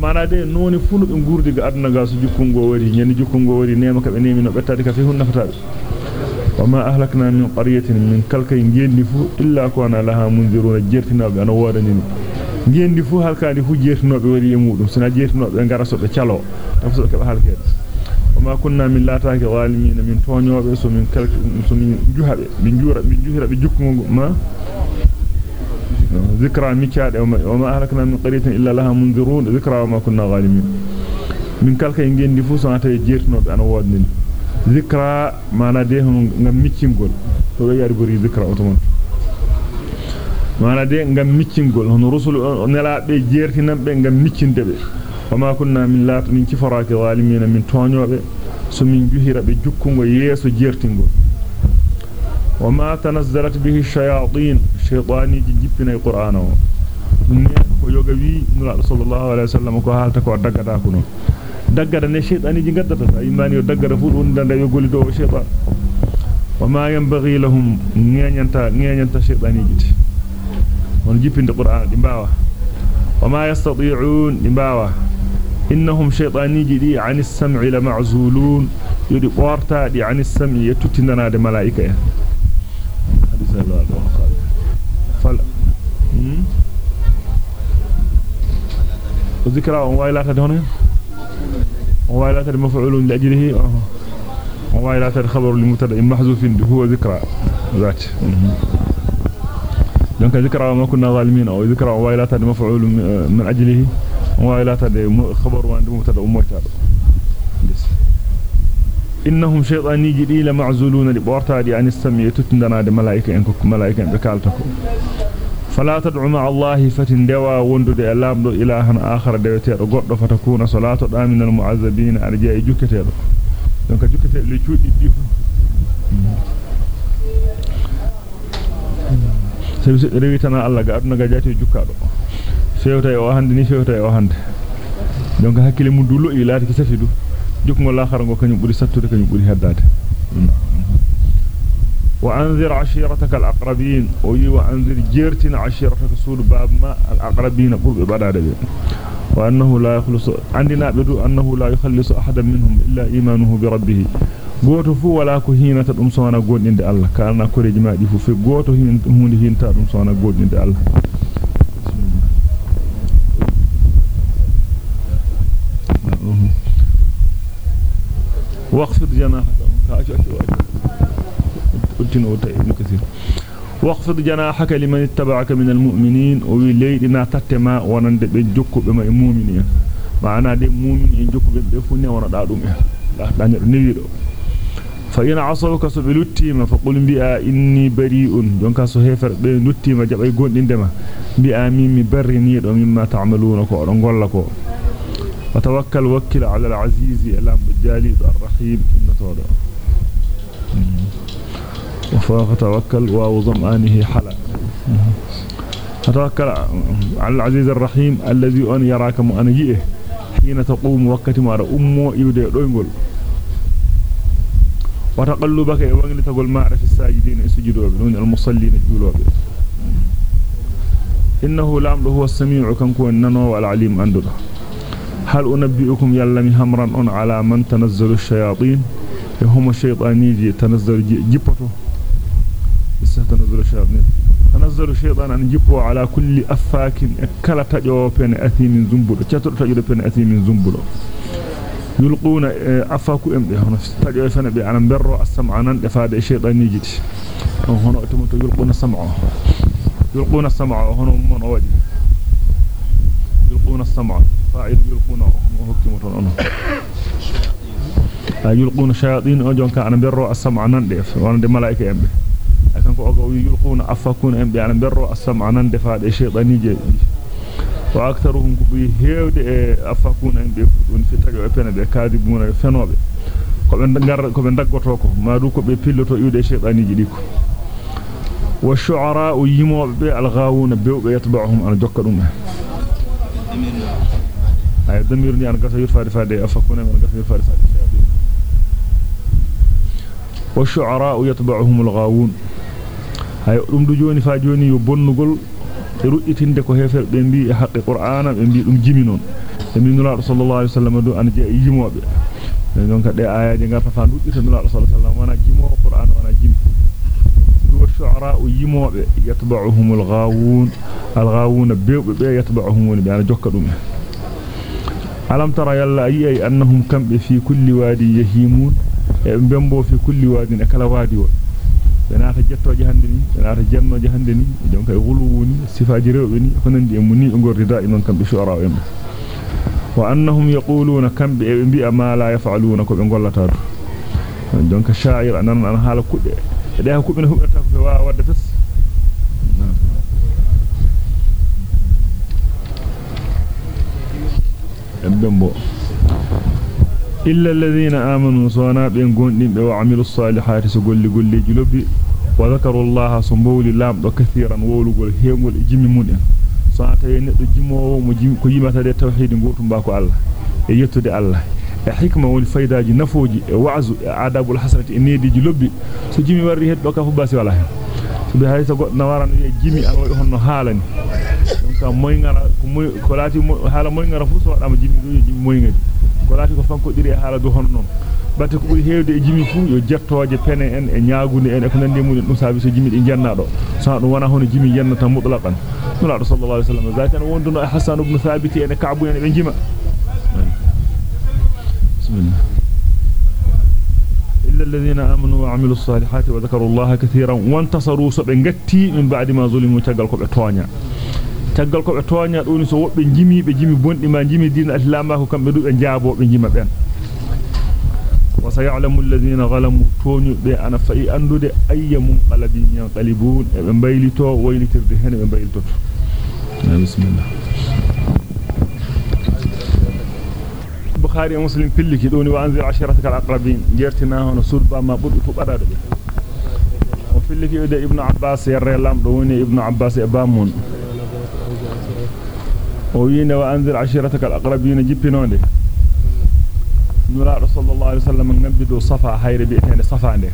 mana de noni funu be gurdi ga aduna ga su jukkungo wari nyani jukkungo wari nema ka be nemi no bettade ka fi hunna fatabe wama ahlakna min qaryatin min kalkay ngendi fu illa kuna laha munziruna jertinobe ana wodani ngendi fu halkaani fu jertinobe wari e mudum sina jertinobe ngara so be calo tafso ke halkede وما كنا من لا تاك ظالمين من تونيوبه سو من كلك سو من جوهبه من جورا من جوهرا بجكمو ما ذكرى ميكاد وما أهلكنا من قرية إلا لها منذرون ذكرى وما كنا غالمين من كالك ينجين دي فوسا تا جيرتنو أنا وادنين ذكرى ما ngam miccingol to do yari buri ذكرى otomon mana de ngam miccingol hono rusul nelaabe jeertinambe ngam miccindebe wama kunna وما كنا من لات من كفرات ظالمين من تونيوبي سمين جهر بجكم ويسو جيرتنغو وما تنزلت به الشياطين شيطاني جيبنا القرآن. نيكو يوغوي نلا صلى الله عليه وسلم وكهال تكوى دقا داكونا دقا دا نشيطاني جنقدتا إيماني ودقا رفوتون دا يقول دو شيطان. وما ينبغي لهم نيانيانتا نيانيانتا شيطاني جيت ونجيبين دي قرآن دي وما يستطيعون دي jidi anis sam'i la ma'zulun yudi qorta di anis sam'i yatutindana de malaika ya فل وذكرى ووايلات هنا ووايلات مفعول لأجله. ووايلات الخبر لمبتدأ محذوف هو ذكرى ذات دونك ذكرى وما كنا ظالمين. أو ذكرى ووايلات مفعول من اجله ووايلات خبر وعند مبتدا وموتاد innahum shaytaniji di la ma'zuluna li bortaadi an istami tutndana de malaika en ko malaika en be kaltako fala tad'u ma'a allahi fatin dewa wondude e lamdo ilahan akhar dewetedo goddo fatakuna salatu daminal mu'azzabin arja e jukketedo donc jukkete le cuudi di fewta e o hande ni fewta e o hande donc hakkile mu dullo ilati ki safidu jukngol laakhara go kanyum buri sattude kanyum buri heddade wa anzir ashirataka al-aqrabin o yi wa anzir jertina ashirataka suud babma al-aqrabin burbe badade be wa annahu la yakhlusu andina bedu annahu la yukhallisu ahadan minhum illa imanuhu bi rabbih goto fu wala ko hinata dum sona gondinde Allah kana koreji maadi fu fe goto hin hunde hinta dum sona gondinde Allah واخفض جناحك واخفض جناحك لمن اتبعك من المؤمنين وليد ناتتما ونند بجوك بما المؤمنين معنا دي مؤمن يجوك بفني ونادا دوم لا دانيو نيدو فين عصوك سبلوتيما فقل بي إني بريء. دونك سو هفر بنوتيما جاباي غوندين ديما بي امي مي برني دوم مما تعملون كو دون غولاكو وتوكل وكل على العزيز الام الرحيم نتودا وفوق توكل واو ظمآنه حلا فتوكل على العزيز الرحيم الذي أن يراك مؤنجئه حين تقوم وقت ما أمو يودي دوينغول. وتقلبك وغني تقول ما في الساجدين سجدوا من المصلين جولوا إنه لام هو السميع كان كون ننو والعليم عنده هل أنبئكم يلمي همرا أن على من تنزل الشياطين؟ هم الشيطاني تنزل جيبته تنزل الشياطين. تنزل الشيطان أن جيبه على كل أفاك كلا تجو بين أثيم زنبلو. تتر تجو بين أثيم زنبلو. يلقون أفاكو أمدي هنا تجو فنا بي أنا برو السمع. نان دفاد الشيطاني جيت هنا أتمنى يلقون السمع. يلقون السمع. هنا من أودي يلقون السمع. فاعل يلقون. وهكم تنون يلقون شياطين. اجون كان بيرو السمع نندف. وان دي ملائكة امبي لكن كو يلقون أفكون امبي ان بيرو السمع نندف. هذا شيطاني جي وأكثرهم كبي هيود أفكون امبي دون في تاغو بين بي. كادي بون فنوبي كوبي نغار كوبي داغوتو كو ما دو كوبي بيلوتو يودي شيطاني جي ديكو. والشعراء يموا بالغاون بيو يتبعهم. ان ay damir ni an gaso yurfaade faade afakun en gaso yurfaade faade والشعراء يتبعهم الغاوون hay dum du joni fa joni yo bonnugol e ru'itinde ko hefer be mbi e haqqi qur'ana be mbi dum jimi non be mbi nula sallallahu alaihi wasallam do an je yimobe ka de ayaji ngarta fa ru'ita nula sallallahu alaihi wasallam wana jimo qur'ana wana jimi الشعراء يموب يتبعهم الغاوون. الغاوون بي بي يتبعهم يعني جوكدوم ألم ترى يلا أي أي أنهم كم في كل وادي يهيمون؟ إيه، بمبو في كل وادي أكل وادي و. بنا رجت وجهندني بنا رجمنا وجهندني جون كي غلوني سفاجر وني فنندي أمني أقول رداء من كم بشعراء يم وأنهم يقولون كم بي ما لا يفعلون كم يقول لا تدر جون أنا أنا هالكود e de ko be huberta ko wa wadda tas embembo illa alladhina amanu sona be gondimbe wa amilus salihati so golli golleji lobbi wa zakaru allaha so mbawli lamdo kathiran wowlugol heengol e jimmi mun en so tawi neddo jimowo mo jimi ko yimata de tawhid gotum ba ko allah e yettude allah e hikma woni faydaaji nafoji e wa'zu e adabul hasanati e nediji lobbi so jimi warri heddo ka fu basi wala hen so be hayta goddo na waran e jimi an way honno haalani donc moy ngara ko moy ko lati haala moy ngara fu so wadama jimi do jimi moy ngadi ko lati ko fanko diri haala do honno non batte ko buri heewde e jimi fu yo jettoje pene en e nyaagunde en e ko nande mun dum sabi so jimi di jannado sa dum wana hono jimi jannata mutlaqan nula sallallahu alaihi wasallam zatan wonduno hasan ibn thabit en ka'bu en be jima بسم الله. إلا الذين آمنوا وعملوا الصالحات وذكروا الله كثيرا وانتصروا سبن قتي من بعد ما ظلموا تقلقوا بأتوانيا تقلقوا بأتوانيا دوني سوء بنجيمي بنجيمي بنت ما نجيمي دين أسلامه كم بدو انجابوا بنجيمة بين وسيعلم الذين ظلموا. توني بأنا فأي أندود أي منقلبين ينقلبون. من بيلتو ويلتر دهن من بيلتو نعم، بسم الله. بخاري ومسلم بلكي دوني وأنزل عشيرتك الأقربين. جيرتنا هنا سوربا ما بدو فو بدادو وفلكي يد ابن عباس يرى لام دوني ابن عباس ابامون وينا وأنزل عشيرتك الأقربين جيبينونde nuraado sallallahu alaihi wasallam ngabbido safa hayre bi'etende safa nde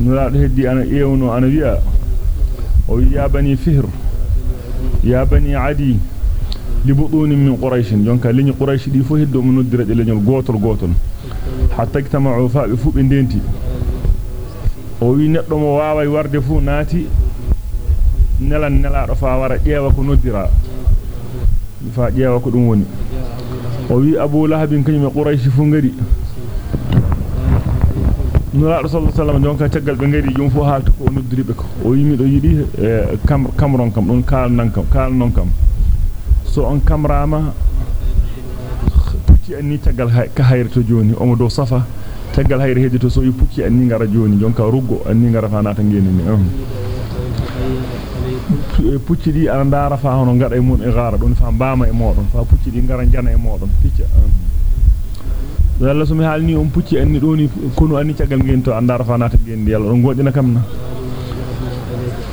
nuraado heddi ana ewno ana wi'a o ya bani fihr ya bani adi min quraish jonka liñi quraish di fu heddo mo noddira de leñol gotol gotol hatta iktama'u fa be fu be ndenti o wi neddo mo waaway warde fu naati nelan nelaado fa wara ƴeewa ko noddira fa ƴeewa ko dum woni o wi abu lahabin kanyum quraish fu ngari nura rasul sallallahu jonka tagal be ngari jum fu halta ko noddiri be ko o yimi do yidi kam kamron kam don kal nan kam kal non kam so on kamrama pucci anni tagal ka hayrto joni o mo do safa tagal hayre hedito so yi pucci anni ngara joni jonka ruggo anni ngara fa nata ngeni ni pucci di ana ndara fa hono ngada e mun e gara don fa baama e modon fa pucci di ngara jana e modon picca yalla sumi halni on pucci anni doni kono anni tagal ngento andara fa nata ngendi yalla don godina kamna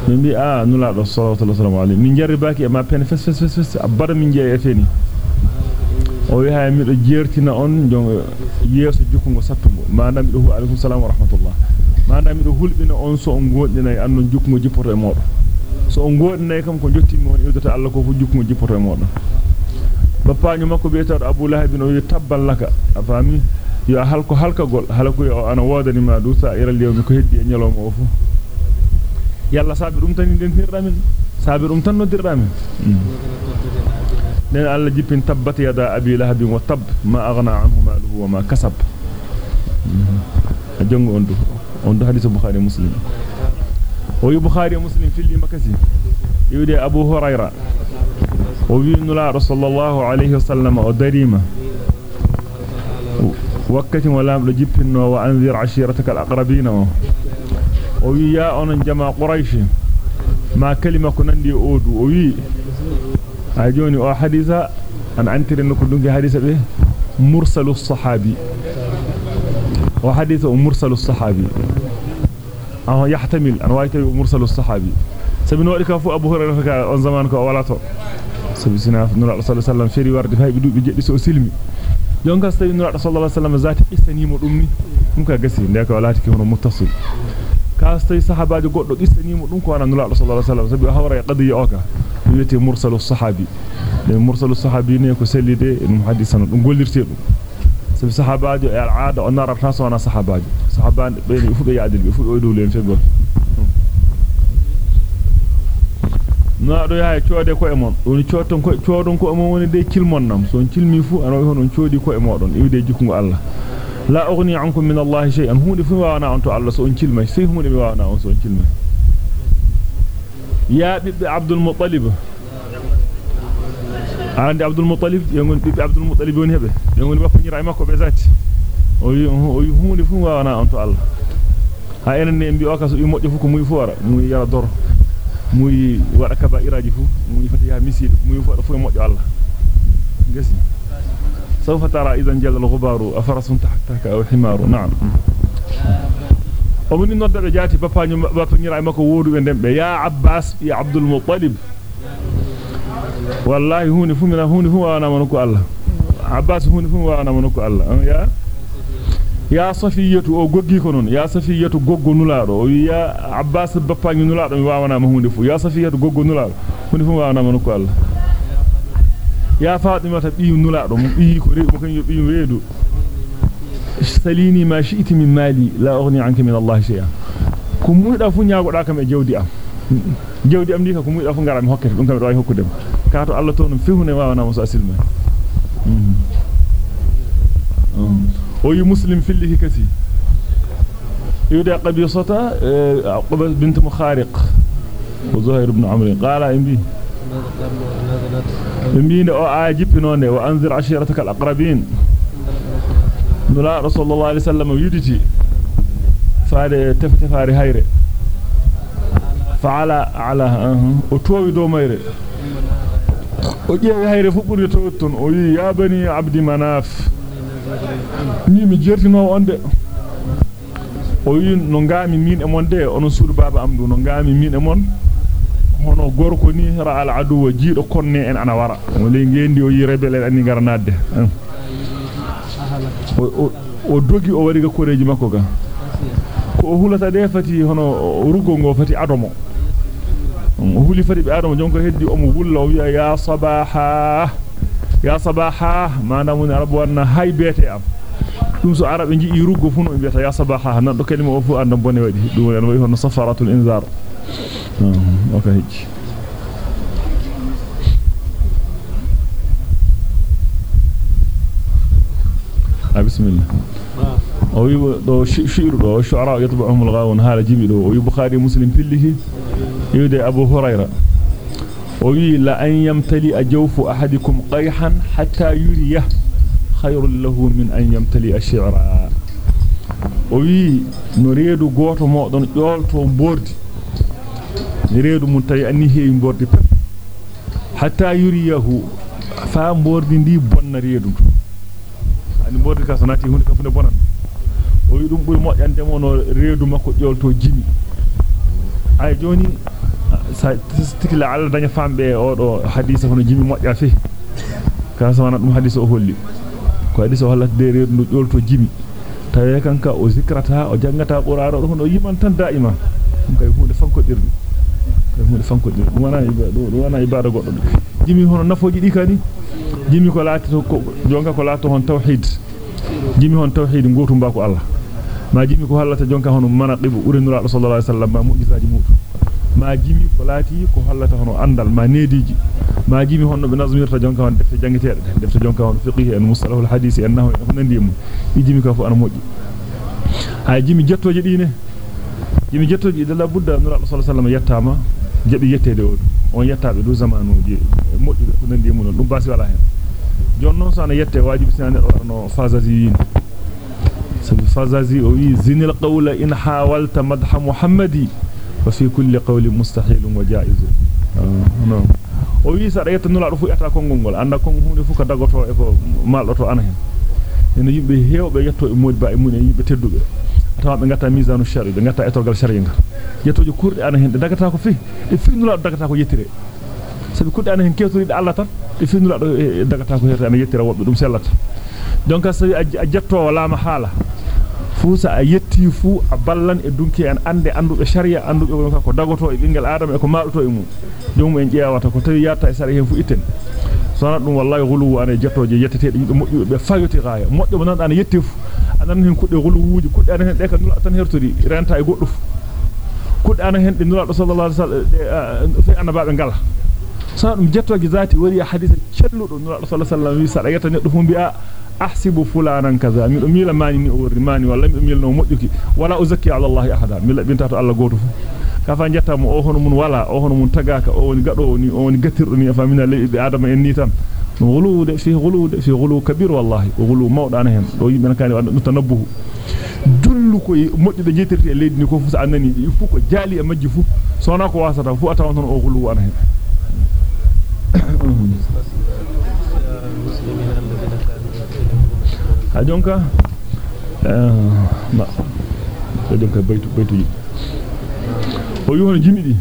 min bi a nula do sallallahu alaihi wasallam min jarribaki e ma pen fes fes fes fes abara min jeey e feni o wi hay mi do jertina on jonga yeso jukkungo sattungo manam do hu alaikum salam wa rahmatullah manam do hulbina on so on godina e andon jukkungo jippoto e modo so on godina kam ko jottimi won iwdata Allah ko fu jukkungo jippoto e modo bappañu makko beetaado Abu Lahab no wi tabbal laka afami yo halko halkagol halko yo ana wodani ma du sa ira lewmi ko heddi e nyaloma o fu yalla sabi dum tan den tirdamin sabi dum tan no dirdamin nen alla jippin tabbat yada abi lahab wa tab ma aghna anhu maluhu wa ma kasab jongo on du on du hadith bukhari muslim o yu bukhari muslim filli makasi yude abu hurayra o wi nula sallallahu alayhi wa sallam o darima wakkati mo lamdo jippinno wa anzir ashiratakal aqrabina وي يا أنا جماعة قريش ما كلمه كنندي أود وي اجوني أو حديثا ان انت انكم دغي حديثه به مرسل الصحابي وحديثه مرسل الصحابي آه يحتمل ان وايته مرسل الصحابي سبن وركا فو ابو هريره كان زمان كو ولاتو سبسنا نور الله صلى الله عليه وسلم في ورد في بيدو بيجدي سو سلمي يونغا سبن نور الله صلى الله عليه وسلم ذات استنيمو دومني دونك غسي نداك ولاتي كي هو متصل كاستي صحابي جودو ديستني مو دونكو أنا نلا صلى الله عليه وسلم. سبي هو رأي قدي أوكا. ليتي مرسل الصحابي. لي مرسل الصحابي نيكو سليدي المحدثن دون غوليرتي دون سبي صحابي يا العادة. أنا رب ناس وأنا صحابي صحابان بين يفو يادل بي فو يدو لين فيبل نادو هاي تشودي كو امون دوني تشوتون كو تشودون كو امون وني دي كيلمون نام. سون كيلمي فو أنا هو نون تشودي كو امودون إيدي جيكو الله. لا أغني عنكم من الله شيئا. هم اللي فيما وأنا أنتو على سؤال كلمة سيهم اللي وأنا أنتو سؤال كلمة يا بيب عبد المطلب. عندي عبد المطلب. يقول بيب عبد المطلب ونهبه يقول بفني رعيمك وبيزات ويهم اللي فيما وأنا أنتو على. هاي أنا نبي أكاس يموت يفوك مو يفوار مو يرى دور. مو يرى كبائر يفو مو يفتيها مسير مو يفوار فو يموت يالله جسي سوف ترى إذا جل الغبار أفرس تحتك أو حمار. نعم. ومن النظر جاتي باباني باباني رأي مكو وودو يا عباس يا عبد المطلب. والله هوني فمنا هوني فمنا أنا منكو الله. عباس هوني فمنا أنا منكو الله. يا؟ ya safiyatu o goggi ko non ya safiyatu goggo nulaado ya abbas bappangi nulaado mi wawana ma hunde fu ya safiyatu goggo nulaado hunde fu wawana ma ko Allah يا فاطمة تبي نلا روم بي كوري مكن يبي ريدو سليني ما شئت من مالي لا أغني عنك من الله شيئا كمود أفون يا غدا كم جودي أم جودي أم ديك كمود أفون غرام هكر أنت رأي هكودم كاتو الله تون فيه نوا أنا مسأسيل ما أي مسلم في اللي كسي يودع قبيصته بنت مخارق وزهير بن عمري قال إمبي أو عاجب نون وانذر عشيرتك الاقربين نلا رسول الله عليه وسلم يدتي فاد تفتفاري هيره فعلى على أو توي دو buri to ton o wi ya bani abdi manaf ni mi jertino onde no ngami min e mon de onon baba amdu no ngami min e mon hono gorko ni ra al adu jiido konne en ana wara le ngendi o yi rebele ani garnadde o dogi o wari ga koreji makko ga ko hulata de fati hono rugo ngo fati adomo o huli fati be adomo jonko heddi o mo wulla o wi'a ya sabaha ya sabaha mana mun arabu wanna hay bete am dum so arabe jii ruggo fu no ya sabaha nan do kalima o fu anda bone wadi dum en way hono safaratul inzar okay بسم الله أو دو شعر دو شعراء يطبعهم الغاون هذا جيبي دو ويبخاري مسلم فيه يودي ابو هريره وي لا أن يمتلئ جوف أحدكم قيحا حتى يريه خير له من أن يمتلئ شعرا وي نريد غوتو مودon ƴolto bordi heewi bordi pep hatta yuriyahu fa bordi ndi bonna reedu ani bordi ka sonati hunde ka funde bonan o wi dum buri moƴƴande mo no reedu makko ƴolto jimi ay joni tikla alla daña fambe o do hadisa hono jimi mojja fi ka sawana dum hadisa o holli ko hadisa o hollata de reedu jolto jimi tawe kanka o zikrata o jangata qur'an o yiman tan daima kay hunde fanko dirdi fanko dirdi dum wana ibada dum wana ibada goddo jimi hono nafoji di kani jimi ko laati to jonka ko laato hon tawhid jimi hon tawhid gotum ba ko allah ma jimi ko hallata jonka hono manaqibu urinura sallallahu alaihi wasallam ma mu'jizaji mutu ma jimi ko laati ko hallata hono andal ma nediji ma jimi honno be nazmirta jonka hon defte jangiteede defte jonka hon fiqh en mustalahul hadith en nahwi en nandi mum i jimi ko fu ana moji ha jimi jettoje dine jimi jettoje de la budda nura sallallahu alaihi wasallam yettama jebi yettede o on yettabe du zamanuji moji ko nandi mum dum basi wala hen jonnon so ana yette wajibi sinane no fazazi yin sabi fazazi o wi zinil qawla in hawalta madha muhammadi wa fi kulli qawlin mustahilun wa jaiz no o wi sa rayata nula do fu eta kongol gol anda kongo hunde fu ko dagoto e ko maldoto ana hen ene yimbe heewbe yetto e modi ba e mun e yimbe teddube tawa be ngata misanu shari be ngata etogal shari ngar yettoje kurde ana hen dagata ko fi e fi nula dagata ko yettire sabi kurde ana hen kewtori de Allah tan e fi nula do dagata ko yerta ana yettira wobbe dum sellata donc sabi a jetto la ma hala fu sa a yetti fu a ballan e dunki en ande andube sharia andube ko dagoto e bingel adam e ko maaduto e mum dum en jeewata ko tawi yatta e sare hen fu itten sona dum wallahi gulu an jettoje yettete yimbe modjube be fayoti gaaya moddo mo nan an yetti fu anan hen kudde gulu wuuji kudde an hen de ka nula tan hertori renta e goddo fu kudde an hen de nula do sallallahu alaihi wasallam fe annababe ngala sona dum jettoje zati wari hadith celludo nula do sallallahu alaihi wasallam wi sada yetta neddo fu bi'a ahsibu fulanan kaza mi mila mani ni o worri mani walla mi milno modjuki wala uzakki ala allah ahada mila bintato allah goto fu ka fa jetta mo o hono mun wala o hono mun tagaka o woni gado ni o woni gatirdo ni famina lebi adama en ni tan غلود في غلود في غلو كبير والله غلو wanda mutanabbuhu dullu ko modjude jetirti e leydi ni ko fu sa annani fu ko jali e majji fu sona ko wasata fu atawan ton o غلو ana hen euh ba do jonka baytu baytuji o yono jimidi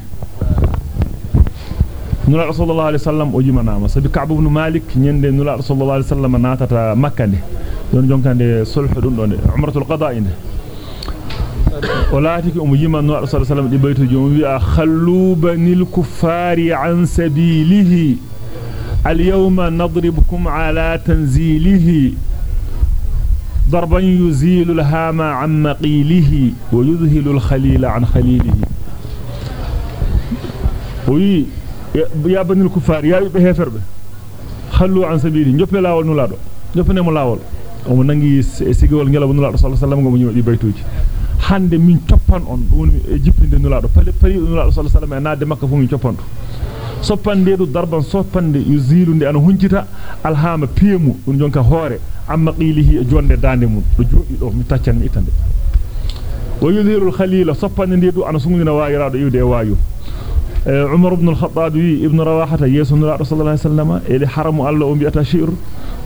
nula rasulullah alaihi wasallam o jimanama sabi ka'b ibn malik nyende nula rasulullah alaihi wasallam natata makkande don jonkande sulh dum don umratul qada'i ولاتك أم يما نوع رسول الله صلى الله عليه وسلم بيت جمعي خلوا بني الكفار عن سبيله اليوم نضربكم على تنزيله ضربا يزيل الهام عن مقيله ويذهل الخليل عن خليله وي يا بني الكفار يا بهفر خلوا عن سبيله نيوبي لاول نولادو نيوبي نمو لاول o nangi sigol ngelaw nulaado sallallahu alaihi wasallam go nyimo di baytuji hande min coppan on woni e jippinde nulaado pali pali nulaado sallallahu alaihi wasallam e naade makka fu min coppanto soppande du darban soppande yuzilunde ana huncita alhama piemu dun jonka hoore amma qilihi e jonde dande mun do jodi do mi taccan itande wa yudhiru al-khalila soppande de du ana sungina waayiraado iwde e waayu Umar ibn al-Khattab ibn Rawahata yeso nulaado sallallahu alaihi wasallam e haramu Allah o biata shi'r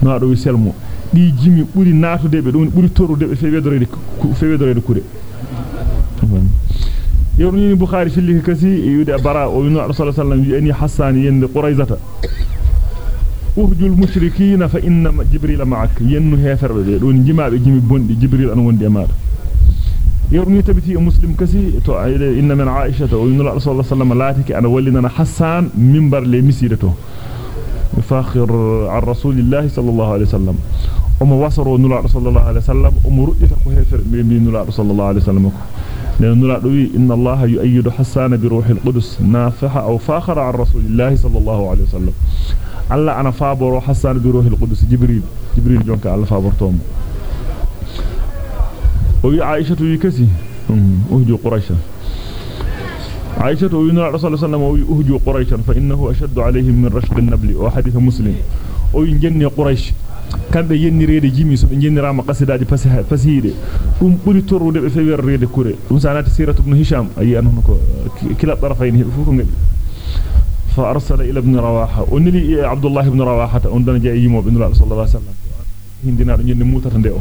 no do wi selmo di jimi buri natude be dum buri torude be fewedorede fewedorede kude yorni bukhari filli kasi yude bara o yunu rasul sallallahu alaihi wasallam hasan yende quraizata urjul mushrikina fa inna jibril ma'ak yennu heferbe be don jimaabe jimi bondi jibril an wonde maada yorni tabiti muslim kasi to ayde inna min aisha to yunu rasul sallallahu alaihi wasallam ana wallina hasan minbar le misirato يفاخر عن رسول الله صلى الله عليه وسلم وما وصروا نلا صلى الله عليه وسلم ومرؤيته كهفر بين نلا صلى الله عليه وسلم لأن نلا دوي إن الله يؤيد حسان بروح القدس نافح أو فاخر عن رسول الله صلى الله عليه وسلم الله أنا فابر حسان بروح القدس. جبريل. جبريل جونك الله فابر توم وي عائشة يكسي أهجو قريشا. عائشة وينا رسول الله صلى الله عليه وسلم أهجو قريشا فإنه أشد عليهم من رشق النبل وحديث مسلم. وينجني قريش. kambe yennirede jimi so be jennirama qasidaaji fasiide dum buri torrude be fewerrede kure dum sanati siratu ibn hisham ayi an ko kila tarafayn fu ko ngadi فأرسل إلى ابن رواحة. أني إيه عبد الله ابن رواحة؟ أندن جاء يمو ابن رواحة صلى الله عليه وسلم. هندنا رجل موتة ديوه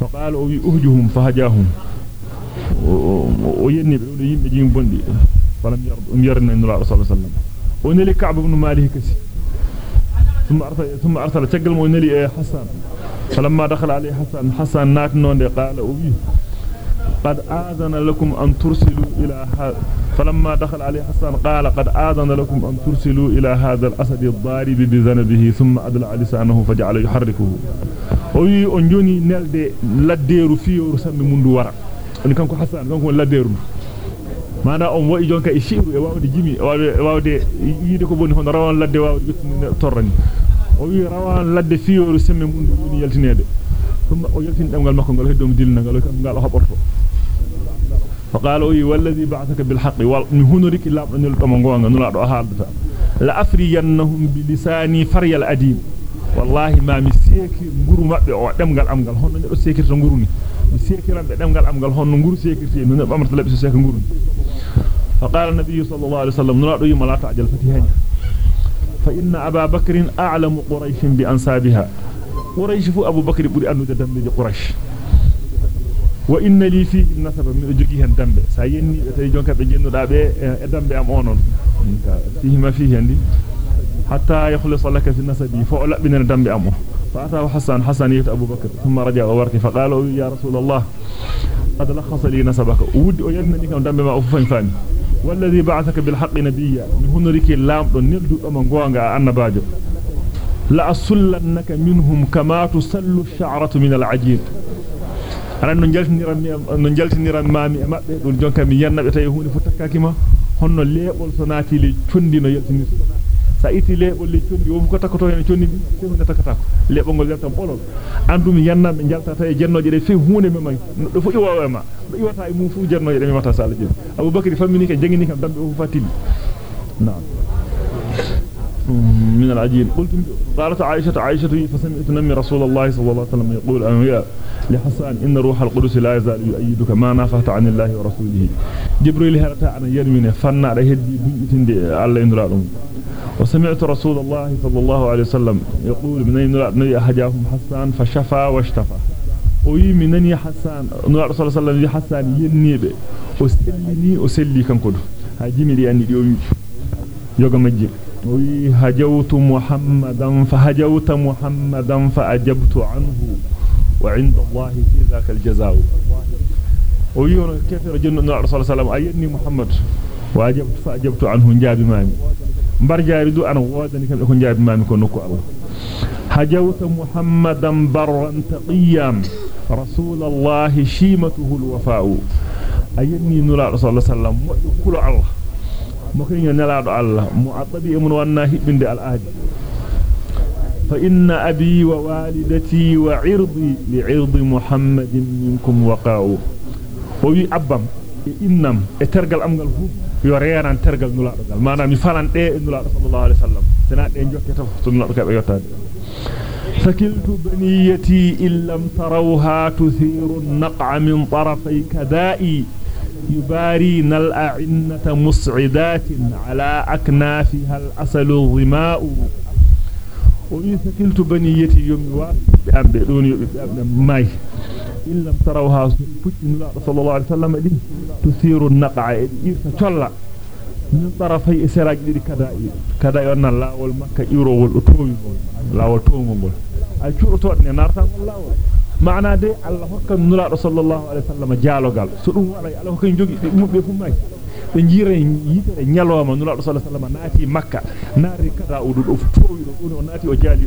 فقال أهجهم فهجاهم. ويني بلون يم جيم بندي. فلم يرد يرن ابن رواحة صلى الله عليه وسلم. أني لي كعب ابن ماله كسي. ثم أرسل ثم أرسل تقل مو أني لي إيه حسن فلما دخل عليه حسن حسن ناك نون قال أبي قد آذن لكم أن ترسلوا إلى فلما دخل عليه حسن قال قد آذن لكم أن ترسلوا إلى هذا الأسد الضارب بذنبه ثم أدلع لسانه فجعل يحركه. وي أنجوني نلد لدير فيه رسم من دوارا أن كان حسن كان لدير mana on wa'i jonka e shiru e wawde jimi e wawde yide ko bonni hono rawan ladde wawde torrani o wi rawan ladde fiyoru semme mun dum yaltinede ثم ويلتين دمغال مكو غال هدوم ديلنا غال غال هبورتو فقال وي والذي بعثك بالحق. من هنرك لا نل دم غونغا نلا دو حالدتا لا افرينهم بلساني فري الاديم والله ما مي سيكي غورو مابbe o demgal amgal honno do sekirta nguruni mi sekirambe demgal amgal honno nguru sekirti non bamata labbi so seka nguruni فقال النبي صلى الله عليه وسلم نرى يوم لا تعجل فتيهن فإن أبا بكر أعلم قريش بأنسابها. قريش أبو بكر بوري أنو دمبي قريش. وإن لي فيه النسب من هن دمبي سايني تاي جونكا be jennuda be e dambe am onon fihi ma fihi andi hatta yakhlis laka fi nasabi fa labina dambe am فأتاه حسن حسن يت أبو بكر ثم رجع وورك فقال يا رسول الله قد لخص لي نسبك ودي أيدنني كم دم ما أففن فاني والذي بعثك بالحق نبيا من هنرك اللام دون نلدو أما غوانغا أنباجو لأسلنك منهم كما تسل الشعرة من العجين أنا نجلتنيران نجلتنيران مامي مابbe dul jonka mi yannabe tay hunde fu takaki ma honno lebol so naati le condi no yaltinir sa iti lebol le condi wom ko takoto hen condi bi ko hunde takata ko lebol gol yaltam bolol andum yannabe jalta tay jennoje de fe hunde me may do fu iwa ma do iwata e mum fu jennoje de mi mata sala jëm Abu Bakri famini ke jangini kam dambe fu fatili na'am من العجين قلت قالت عائشة عائشة فسمعت نمي رسول الله صلى الله عليه وسلم يقول أنويا لحسان إن روح القدس لا يزال يؤيدك ما نافحت عن الله ورسوله. جبريل هرتا أنا يرمين فنا رهدي بيتند الله إنرادهم وسمعت رسول الله صلى الله عليه وسلم يقول من أين أحجاهم حسان؟ فشفى واشتفى. وي منني حسان؟ نور صلى الله عليه وسلم حسان ينيبه وسلني وسلي كنكدو هاجمي لي أني ديو يوغا وي هجوت محمدا فهجوت محمدا فأجبت عنه. وعند الله في ذاك الجزاء. ويون كثير جن الرسول صلى الله عليه وسلم أيني محمد؟ وأجبت فأجبت عنه جاب مامي برجاري دو أنا وادني كم يكون جاب مامي نكو الله هجوت محمدا برا تقيا. رسول الله شيمته الوفاء. رسول الله صلى الله عليه وسلم كل الله. مكين نلادو الله معطبي من وأنا هبند الآد فإن أبي ووالدتي وعرضي لعرض محمد منكم وقاو وي أبام إنم اترقل أمغل فوق يوريان ترقل نلادو ما نامي فلان دي نلادو صلى الله عليه وسلم سنا دي نجوكي تفصل نلادو كيف يوتاد فكلت بنيتي إن لم تروها تثير النقع من طرفي كدائي يبارين الأعنة مسعدات على أكنافها الأسل الظماء. ويثكلت بنيتي يوم وابد بأمبئون ماي. إن لم تروها صلى الله عليه وسلم دي تثير النقع إيرسا تولى. من طرفي إسراج دي كدائي. كدائي أن الله والمكة إيرو والأطوي لا والتوم أي شو أطوي نارتان الله. Maana de Allah hokkan nulaado sallallahu alaihi wasallam jaalogal so dum wala Allah hokkan jogi be mubbe fu may be jire yitere nyaloma nulaado sallallahu alaihi wasallam naati makka naari kada o do foowi do on naati o jaali